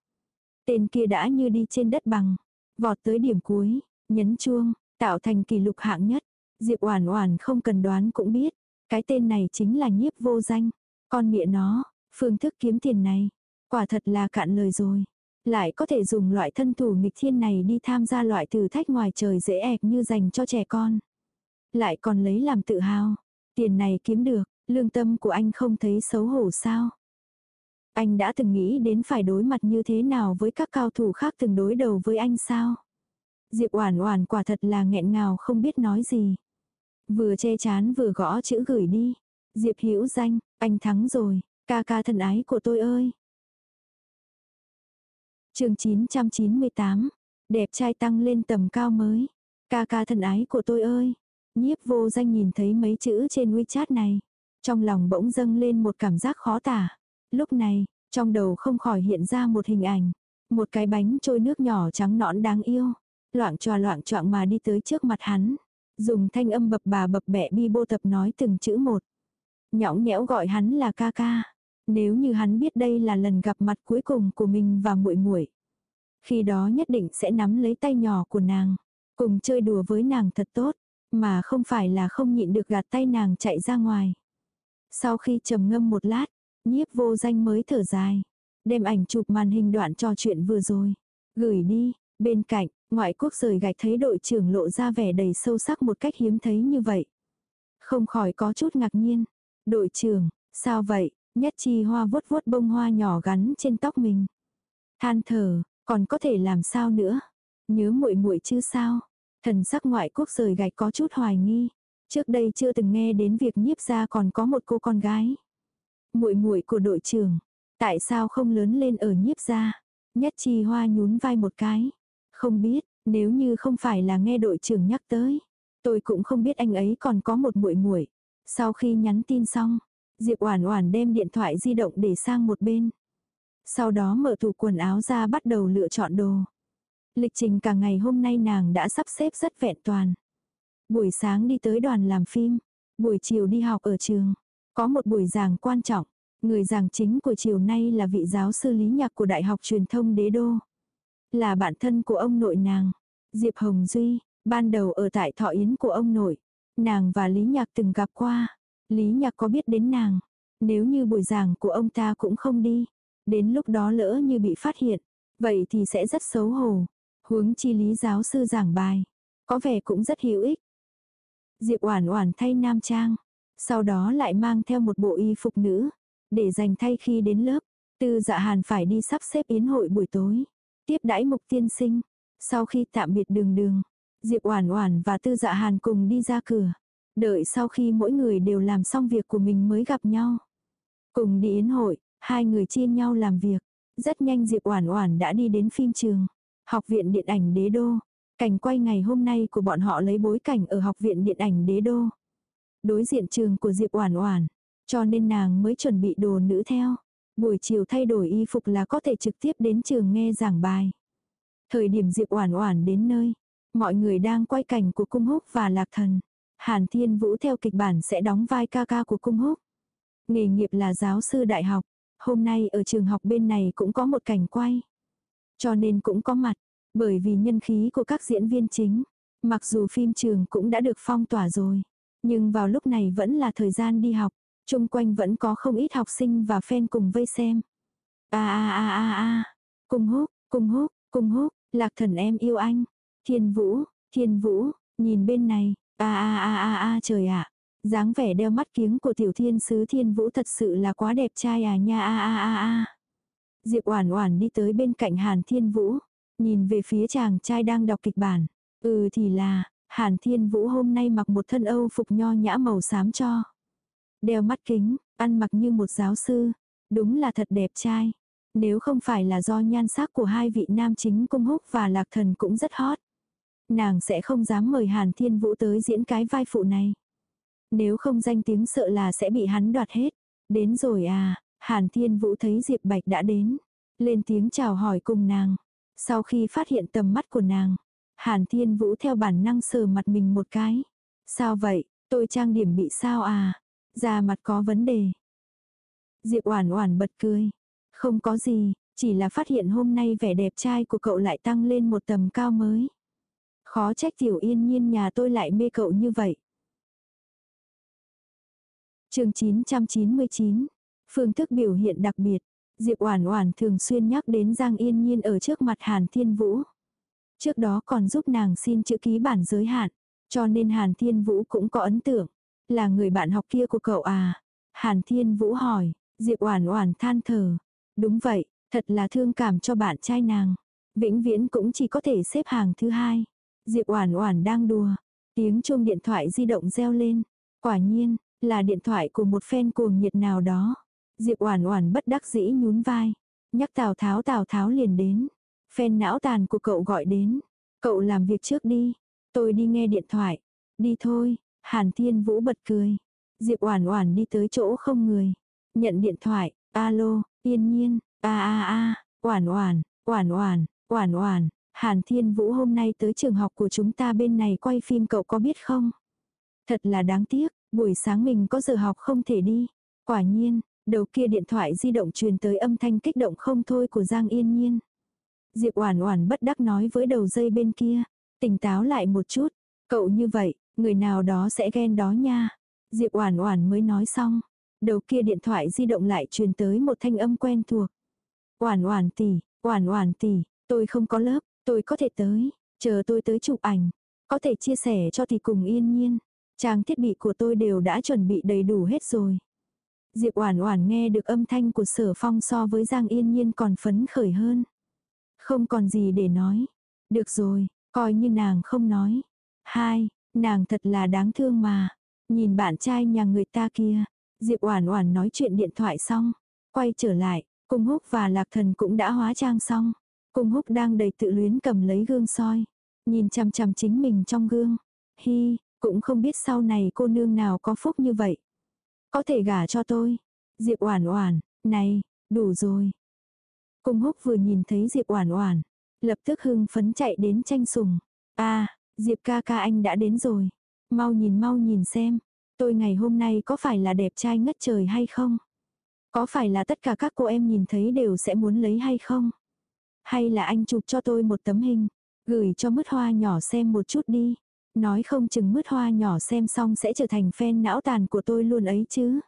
Tên kia đã như đi trên đất bằng, vọt tới điểm cuối, nhấn chuông, tạo thành kỷ lục hạng nhất. Diệp Oản Oản không cần đoán cũng biết, cái tên này chính là nhiếp vô danh. Con mẹ nó, phương thức kiếm tiền này, quả thật là cạn lời rồi. Lại có thể dùng loại thân thủ nghịch thiên này đi tham gia loại thử thách ngoài trời dễ ẹc như dành cho trẻ con. Lại còn lấy làm tự hào. Tiền này kiếm được, Lương tâm của anh không thấy xấu hổ sao? Anh đã từng nghĩ đến phải đối mặt như thế nào với các cao thủ khác từng đối đầu với anh sao? Diệp Oản Oản quả thật là nghẹn ngào không biết nói gì. Vừa che chán vừa gõ chữ gửi đi. Diệp Hữu Danh, anh thắng rồi, ca ca thân ái của tôi ơi. Chương 998. Đẹp trai tăng lên tầm cao mới. Ca ca thân ái của tôi ơi. Nhiếp vô danh nhìn thấy mấy chữ trên WeChat này. Trong lòng bỗng dâng lên một cảm giác khó tả. Lúc này, trong đầu không khỏi hiện ra một hình ảnh. Một cái bánh trôi nước nhỏ trắng nõn đáng yêu. Loạn tròa loạn choạng mà đi tới trước mặt hắn. Dùng thanh âm bập bà bập bẹ bi bô tập nói từng chữ một. Nhõng nhẽo gọi hắn là ca ca. Nếu như hắn biết đây là lần gặp mặt cuối cùng của mình và muội muội, khi đó nhất định sẽ nắm lấy tay nhỏ của nàng, cùng chơi đùa với nàng thật tốt, mà không phải là không nhịn được gạt tay nàng chạy ra ngoài. Sau khi trầm ngâm một lát, nhiếp vô danh mới thở dài, đem ảnh chụp màn hình đoạn trò chuyện vừa rồi, gửi đi, bên cạnh, ngoại quốc rời gạch thấy đội trưởng lộ ra vẻ đầy sâu sắc một cách hiếm thấy như vậy. Không khỏi có chút ngạc nhiên, đội trưởng, sao vậy, nhất chi hoa vuốt vuốt bông hoa nhỏ gắn trên tóc mình. Than thở, còn có thể làm sao nữa? Nhớ muội muội chứ sao? Thần sắc ngoại quốc rời gạch có chút hoài nghi. Trước đây chưa từng nghe đến việc nhiếp Gia còn có một cô con gái. Muội muội của đội trưởng, tại sao không lớn lên ở nhiếp gia? Nhất chi hoa nhún vai một cái. Không biết, nếu như không phải là nghe đội trưởng nhắc tới, tôi cũng không biết anh ấy còn có một muội muội. Sau khi nhắn tin xong, Diệp Oản Oản đem điện thoại di động để sang một bên. Sau đó mở tủ quần áo ra bắt đầu lựa chọn đồ. Lịch trình cả ngày hôm nay nàng đã sắp xếp rất vẹn toàn. Buổi sáng đi tới đoàn làm phim, buổi chiều đi học ở trường. Có một buổi giảng quan trọng, người giảng chính của chiều nay là vị giáo sư lý nhạc của Đại học Truyền thông Đế Đô. Là bạn thân của ông nội nàng, Diệp Hồng Duy, ban đầu ở tại thọ yến của ông nội. Nàng và Lý Nhạc từng gặp qua. Lý Nhạc có biết đến nàng. Nếu như buổi giảng của ông ta cũng không đi. Đến lúc đó lỡ như bị phát hiện. Vậy thì sẽ rất xấu hổ. Huống chi lý giáo sư giảng bài. Có vẻ cũng rất hữu ích. Diệp Oản Oản thay nam trang, sau đó lại mang theo một bộ y phục nữ, để dành thay khi đến lớp. Tư Dạ Hàn phải đi sắp xếp yến hội buổi tối, tiếp đãi Mục Tiên Sinh. Sau khi tạm biệt Đường Đường, Diệp Oản Oản và Tư Dạ Hàn cùng đi ra cửa, đợi sau khi mỗi người đều làm xong việc của mình mới gặp nhau. Cùng đi yến hội, hai người chia nhau làm việc. Rất nhanh Diệp Oản Oản đã đi đến phim trường, Học viện Điện ảnh Đế Đô. Cảnh quay ngày hôm nay của bọn họ lấy bối cảnh ở Học viện Điện ảnh Đế Đô. Đối diện trường của Diệp Oản Oản, cho nên nàng mới chuẩn bị đồ nữ theo. Buổi chiều thay đổi y phục là có thể trực tiếp đến trường nghe giảng bài. Thời điểm Diệp Oản Oản đến nơi, mọi người đang quay cảnh của Cung Húc và Lạc Thần. Hàn Thiên Vũ theo kịch bản sẽ đóng vai ca ca của Cung Húc. Nghề nghiệp là giáo sư đại học, hôm nay ở trường học bên này cũng có một cảnh quay. Cho nên cũng có mặt, bởi vì nhân khí của các diễn viên chính. Mặc dù phim trường cũng đã được phong tỏa rồi, nhưng vào lúc này vẫn là thời gian đi học, chung quanh vẫn có không ít học sinh và fan cùng vây xem. A a a a a, Cung Húc, Cung Húc, Cung Húc, Lạc Thần em yêu anh. Thiên Vũ, Thiên Vũ, nhìn bên này, a a a a a trời ạ. dáng vẻ đeo mắt kiếng của tiểu thiên sứ Thiên Vũ thật sự là quá đẹp trai à nha a a a a. Diệp Oản Oản đi tới bên cạnh Hàn Thiên Vũ, nhìn về phía chàng trai đang đọc kịch bản. Ừ thì là, Hàn Thiên Vũ hôm nay mặc một thân Âu phục nho nhã màu xám cho. Đeo mắt kính, ăn mặc như một giáo sư, đúng là thật đẹp trai. Nếu không phải là do nhan sắc của hai vị nam chính cung húc và lạc thần cũng rất hot. Nàng sẽ không dám mời Hàn Thiên Vũ tới diễn cái vai phụ này. Nếu không danh tiếng sợ là sẽ bị hắn đoạt hết. Đến rồi à, Hàn Thiên Vũ thấy Diệp Bạch đã đến. Lên tiếng chào hỏi cùng nàng. Sau khi phát hiện tầm mắt của nàng, Hàn Thiên Vũ theo bản năng sờ mặt mình một cái. Sao vậy, tôi trang điểm bị sao à? Da mặt có vấn đề. Diệp Oản Oản bật cười. Không có gì, chỉ là phát hiện hôm nay vẻ đẹp trai của cậu lại tăng lên một tầm cao mới. Khó trách tiểu yên nhiên nhà tôi lại mê cậu như vậy. chương 999, phương thức biểu hiện đặc biệt. Diệp Oản Oản thường xuyên nhắc đến Giang Yên Nhiên ở trước mặt Hàn Thiên Vũ. Trước đó còn giúp nàng xin chữ ký bản giới hạn, cho nên Hàn Thiên Vũ cũng có ấn tượng. Là người bạn học kia của cậu à? Hàn Thiên Vũ hỏi, Diệp Oản Oản than thở, Đúng vậy, thật là thương cảm cho bạn trai nàng. Vĩnh viễn cũng chỉ có thể xếp hàng thứ hai. Diệp Oản Oản đang đùa, tiếng chuông điện thoại di động reo lên, quả nhiên là điện thoại của một fan cuồng nhiệt nào đó. Diệp Oản Oản bất đắc dĩ nhún vai, nhắc Tào Tháo Tào Tháo liền đến. Fan não tàn của cậu gọi đến, cậu làm việc trước đi, tôi đi nghe điện thoại. Đi thôi, Hàn Thiên Vũ bật cười. Diệp Oản Oản đi tới chỗ không người, nhận điện thoại, "Alo, Yên Nhiên, a a a, Oản Oản, Oản Oản, Oản Oản, Hàn Thiên Vũ hôm nay tới trường học của chúng ta bên này quay phim cậu có biết không? Thật là đáng tiếc, buổi sáng mình có giờ học không thể đi." Quả nhiên, đầu kia điện thoại di động truyền tới âm thanh kích động không thôi của Giang Yên Nhiên. Diệp Oản Oản bất đắc nói với đầu dây bên kia, tỉnh táo lại một chút, cậu như vậy, người nào đó sẽ ghen đó nha. Diệp Oản Oản mới nói xong, đầu kia điện thoại di động lại truyền tới một thanh âm quen thuộc. "Oản Oản tỷ, Oản Oản tỷ, tôi không có lớp, tôi có thể tới, chờ tôi tới chụp ảnh, có thể chia sẻ cho thì cùng Yên Nhiên. Trang thiết bị của tôi đều đã chuẩn bị đầy đủ hết rồi." Diệp Oản Oản nghe được âm thanh của Sở Phong so với Giang Yên Nhiên còn phấn khởi hơn. Không còn gì để nói. Được rồi, coi như nàng không nói. Hai, nàng thật là đáng thương mà. Nhìn bạn trai nhà người ta kia. Diệp Oản Oản nói chuyện điện thoại xong, quay trở lại, cùng Húc và Lạc Thần cũng đã hóa trang xong. Cung Húc đang đầy tự luyến cầm lấy gương soi, nhìn chằm chằm chính mình trong gương. Hi, cũng không biết sau này cô nương nào có phúc như vậy. Có thể gả cho tôi. Diệp Oản Oản, này, đủ rồi. Cung Húc vừa nhìn thấy Diệp Oản Oản, lập tức hưng phấn chạy đến tranh sủng. "A, Diệp ca ca anh đã đến rồi. Mau nhìn mau nhìn xem, tôi ngày hôm nay có phải là đẹp trai ngất trời hay không? Có phải là tất cả các cô em nhìn thấy đều sẽ muốn lấy hay không? Hay là anh chụp cho tôi một tấm hình, gửi cho mứt hoa nhỏ xem một chút đi. Nói không chừng mứt hoa nhỏ xem xong sẽ trở thành fan não tàn của tôi luôn ấy chứ.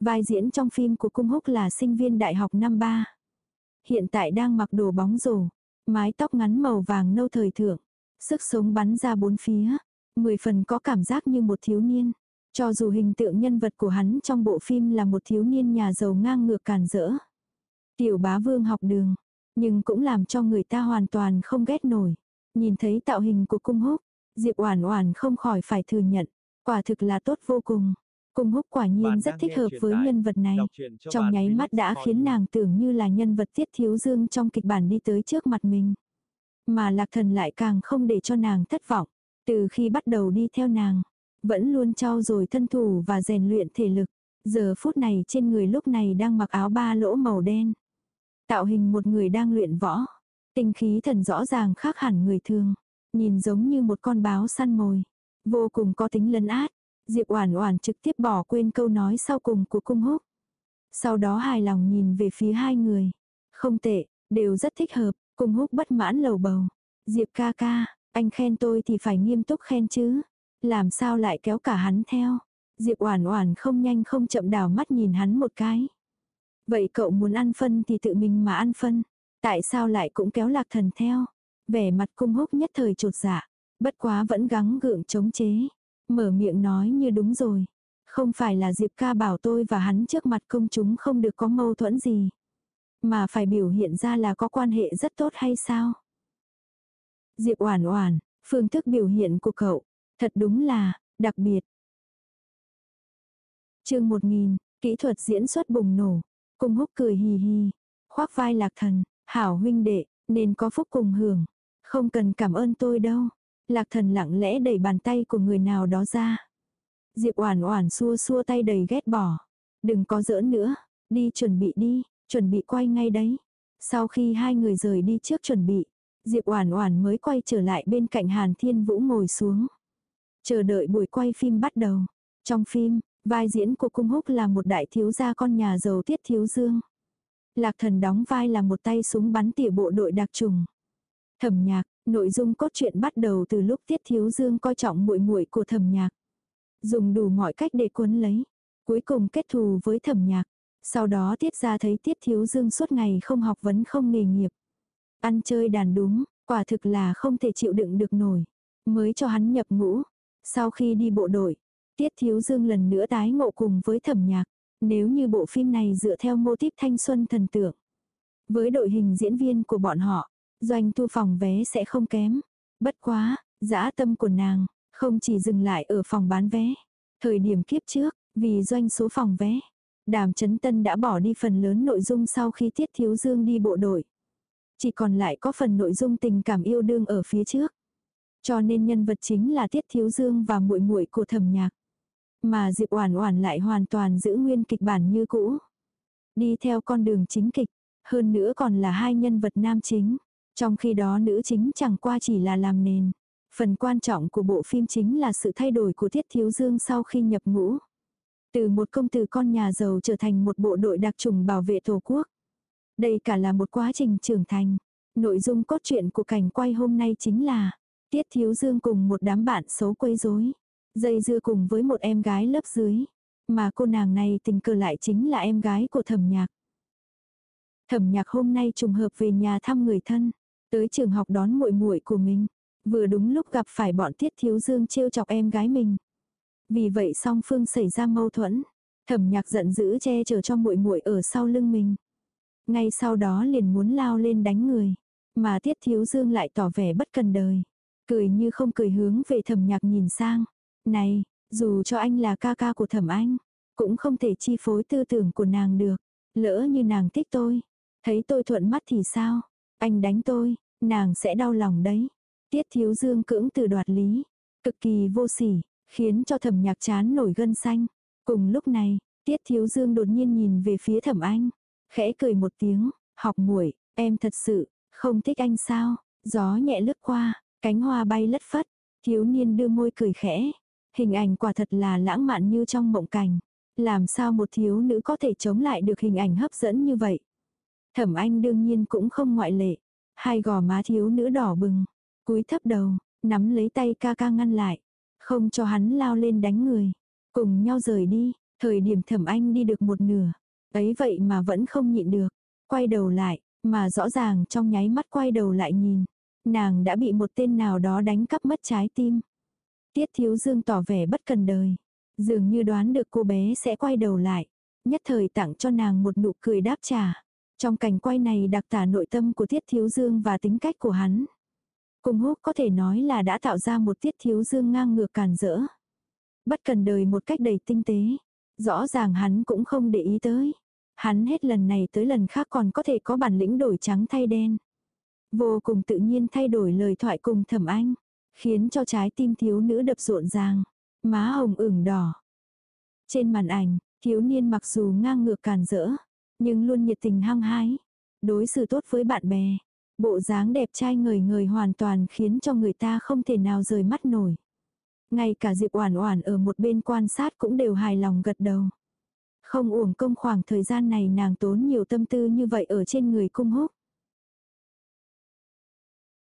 Vai diễn trong phim của Cung Húc là sinh viên đại học năm ba. Hiện tại đang mặc đồ bóng rổ, mái tóc ngắn màu vàng nâu thời thượng, sức sống bắn ra bốn phía, mười phần có cảm giác như một thiếu niên. Cho dù hình tượng nhân vật của hắn trong bộ phim là một thiếu niên nhà giàu ngang ngược càn rỡ. Tiểu bá vương học đường, nhưng cũng làm cho người ta hoàn toàn không ghét nổi. Nhìn thấy tạo hình của cung húc, Diệp Oản Oản không khỏi phải thừa nhận, quả thực là tốt vô cùng. Cung húc quả nhiên rất thích hợp với nhân vật này. Trong nháy mắt đã khiến nàng tưởng như là nhân vật tiết thiếu dương trong kịch bản đi tới trước mặt mình. Mà lạc thần lại càng không để cho nàng thất vọng. Từ khi bắt đầu đi theo nàng, vẫn luôn trau dồi thân thủ và rèn luyện thể lực. Giờ phút này trên người lúc này đang mặc áo ba lỗ màu đen. Tạo hình một người đang luyện võ. Tinh khí thần rõ ràng khác hẳn người thường. Nhìn giống như một con báo săn mồi. Vô cùng có tính lấn át. Diệp Oản Oản trực tiếp bỏ quên câu nói sau cùng của cung húc. Sau đó hài lòng nhìn về phía hai người. Không tệ, đều rất thích hợp, cung húc bất mãn lầu bầu. Diệp ca ca, anh khen tôi thì phải nghiêm túc khen chứ. Làm sao lại kéo cả hắn theo. Diệp Oản Oản không nhanh không chậm đảo mắt nhìn hắn một cái. Vậy cậu muốn ăn phân thì tự mình mà ăn phân. Tại sao lại cũng kéo lạc thần theo? Vẻ mặt cung húc nhất thời trột dạ. Bất quá vẫn gắng gượng chống chế. Mở miệng nói như đúng rồi. Không phải là Diệp ca bảo tôi và hắn trước mặt công chúng không được có mâu thuẫn gì. Mà phải biểu hiện ra là có quan hệ rất tốt hay sao? Diệp oản oản, phương thức biểu hiện của cậu, thật đúng là, đặc biệt. chương 1000, kỹ thuật diễn xuất bùng nổ. Cung húc cười hì hì, khoác vai lạc thần, hảo huynh đệ, nên có phúc cùng hưởng. Không cần cảm ơn tôi đâu. Lạc thần lặng lẽ đẩy bàn tay của người nào đó ra. Diệp oản oản xua xua tay đầy ghét bỏ. Đừng có giỡn nữa, đi chuẩn bị đi, chuẩn bị quay ngay đấy. Sau khi hai người rời đi trước chuẩn bị, Diệp oản oản mới quay trở lại bên cạnh Hàn Thiên Vũ ngồi xuống. Chờ đợi buổi quay phim bắt đầu. Trong phim, vai diễn của Cung Húc là một đại thiếu gia con nhà giàu Tiết Thiếu Dương. Lạc Thần đóng vai là một tay súng bắn tỉa bộ đội đặc trùng. Thẩm Nhạc, Nội dung cốt truyện bắt đầu từ lúc Tiết Thiếu Dương coi trọng muội muội của Thẩm Nhạc. Dùng đủ mọi cách để cuốn lấy. Cuối cùng kết thù với Thẩm Nhạc. Sau đó Tiết ra thấy Tiết Thiếu Dương suốt ngày không học vấn không nghề nghiệp. Ăn chơi đàn đúng, quả thực là không thể chịu đựng được nổi. Mới cho hắn nhập ngũ. Sau khi đi bộ đội, Tiết Thiếu Dương lần nữa tái ngộ cùng với Thẩm Nhạc. Nếu như bộ phim này dựa theo mô típ thanh xuân thần tượng. Với đội hình diễn viên của bọn họ, Doanh thu phòng vé sẽ không kém. Bất quá, Dã tâm của nàng, không chỉ dừng lại ở phòng bán vé. Thời điểm kiếp trước, vì doanh số phòng vé, Đàm Chấn Tân đã bỏ đi phần lớn nội dung sau khi Tiết Thiếu Dương đi bộ đội. Chỉ còn lại có phần nội dung tình cảm yêu đương ở phía trước. Cho nên nhân vật chính là Tiết Thiếu Dương và muội muội của Thẩm Nhạc. Mà Diệp Oản Oản lại hoàn toàn giữ nguyên kịch bản như cũ. Đi theo con đường chính kịch, hơn nữa còn là hai nhân vật nam chính. Trong khi đó nữ chính chẳng qua chỉ là làm nền. Phần quan trọng của bộ phim chính là sự thay đổi của Tiết Thiếu Dương sau khi nhập ngũ. Từ một công tử con nhà giàu trở thành một bộ đội đặc trùng bảo vệ Tổ quốc. Đây cả là một quá trình trưởng thành. Nội dung cốt truyện của cảnh quay hôm nay chính là Tiết Thiếu Dương cùng một đám bạn xấu quấy rối, dây dưa cùng với một em gái lớp dưới, mà cô nàng này tình cờ lại chính là em gái của Thẩm Nhạc. Thẩm Nhạc hôm nay trùng hợp về nhà thăm người thân, tới trường học đón muội muội của mình, vừa đúng lúc gặp phải bọn Tiết Thiếu Dương trêu chọc em gái mình. Vì vậy song phương xảy ra mâu thuẫn, Thẩm Nhạc giận dữ che chở cho muội muội ở sau lưng mình. Ngay sau đó liền muốn lao lên đánh người, mà Tiết Thiếu Dương lại tỏ vẻ bất cần đời. Cười như không cười hướng về thẩm nhạc nhìn sang. Này, dù cho anh là ca ca của thẩm anh, cũng không thể chi phối tư tưởng của nàng được. Lỡ như nàng thích tôi, thấy tôi thuận mắt thì sao? Anh đánh tôi, nàng sẽ đau lòng đấy. Tiết thiếu dương cưỡng từ đoạt lý, cực kỳ vô sỉ, khiến cho thẩm nhạc chán nổi gân xanh. Cùng lúc này, tiết thiếu dương đột nhiên nhìn về phía thẩm anh, khẽ cười một tiếng, học muội em thật sự, không thích anh sao? Gió nhẹ lướt qua, Cánh hoa bay lất phất, thiếu niên đưa môi cười khẽ. Hình ảnh quả thật là lãng mạn như trong mộng cảnh. Làm sao một thiếu nữ có thể chống lại được hình ảnh hấp dẫn như vậy? Thẩm anh đương nhiên cũng không ngoại lệ. Hai gò má thiếu nữ đỏ bừng. Cúi thấp đầu, nắm lấy tay ca ca ngăn lại. Không cho hắn lao lên đánh người. Cùng nhau rời đi, thời điểm thẩm anh đi được một nửa. Ấy vậy mà vẫn không nhịn được. Quay đầu lại, mà rõ ràng trong nháy mắt quay đầu lại nhìn. Nàng đã bị một tên nào đó đánh cắp mất trái tim. Tiết Thiếu Dương tỏ vẻ bất cần đời. Dường như đoán được cô bé sẽ quay đầu lại. Nhất thời tặng cho nàng một nụ cười đáp trả. Trong cảnh quay này đặc tả nội tâm của Tiết Thiếu Dương và tính cách của hắn. Cùng húc có thể nói là đã tạo ra một Tiết Thiếu Dương ngang ngược càn rỡ. Bất cần đời một cách đầy tinh tế. Rõ ràng hắn cũng không để ý tới. Hắn hết lần này tới lần khác còn có thể có bản lĩnh đổi trắng thay đen. Vô cùng tự nhiên thay đổi lời thoại cùng thẩm anh. Khiến cho trái tim thiếu nữ đập rộn ràng. Má hồng ửng đỏ. Trên màn ảnh, thiếu niên mặc dù ngang ngược càn rỡ. Nhưng luôn nhiệt tình hăng hái. Đối xử tốt với bạn bè. Bộ dáng đẹp trai người người hoàn toàn khiến cho người ta không thể nào rời mắt nổi. Ngay cả Diệp Oản Oản ở một bên quan sát cũng đều hài lòng gật đầu. Không uổng công khoảng thời gian này nàng tốn nhiều tâm tư như vậy ở trên người cung húc.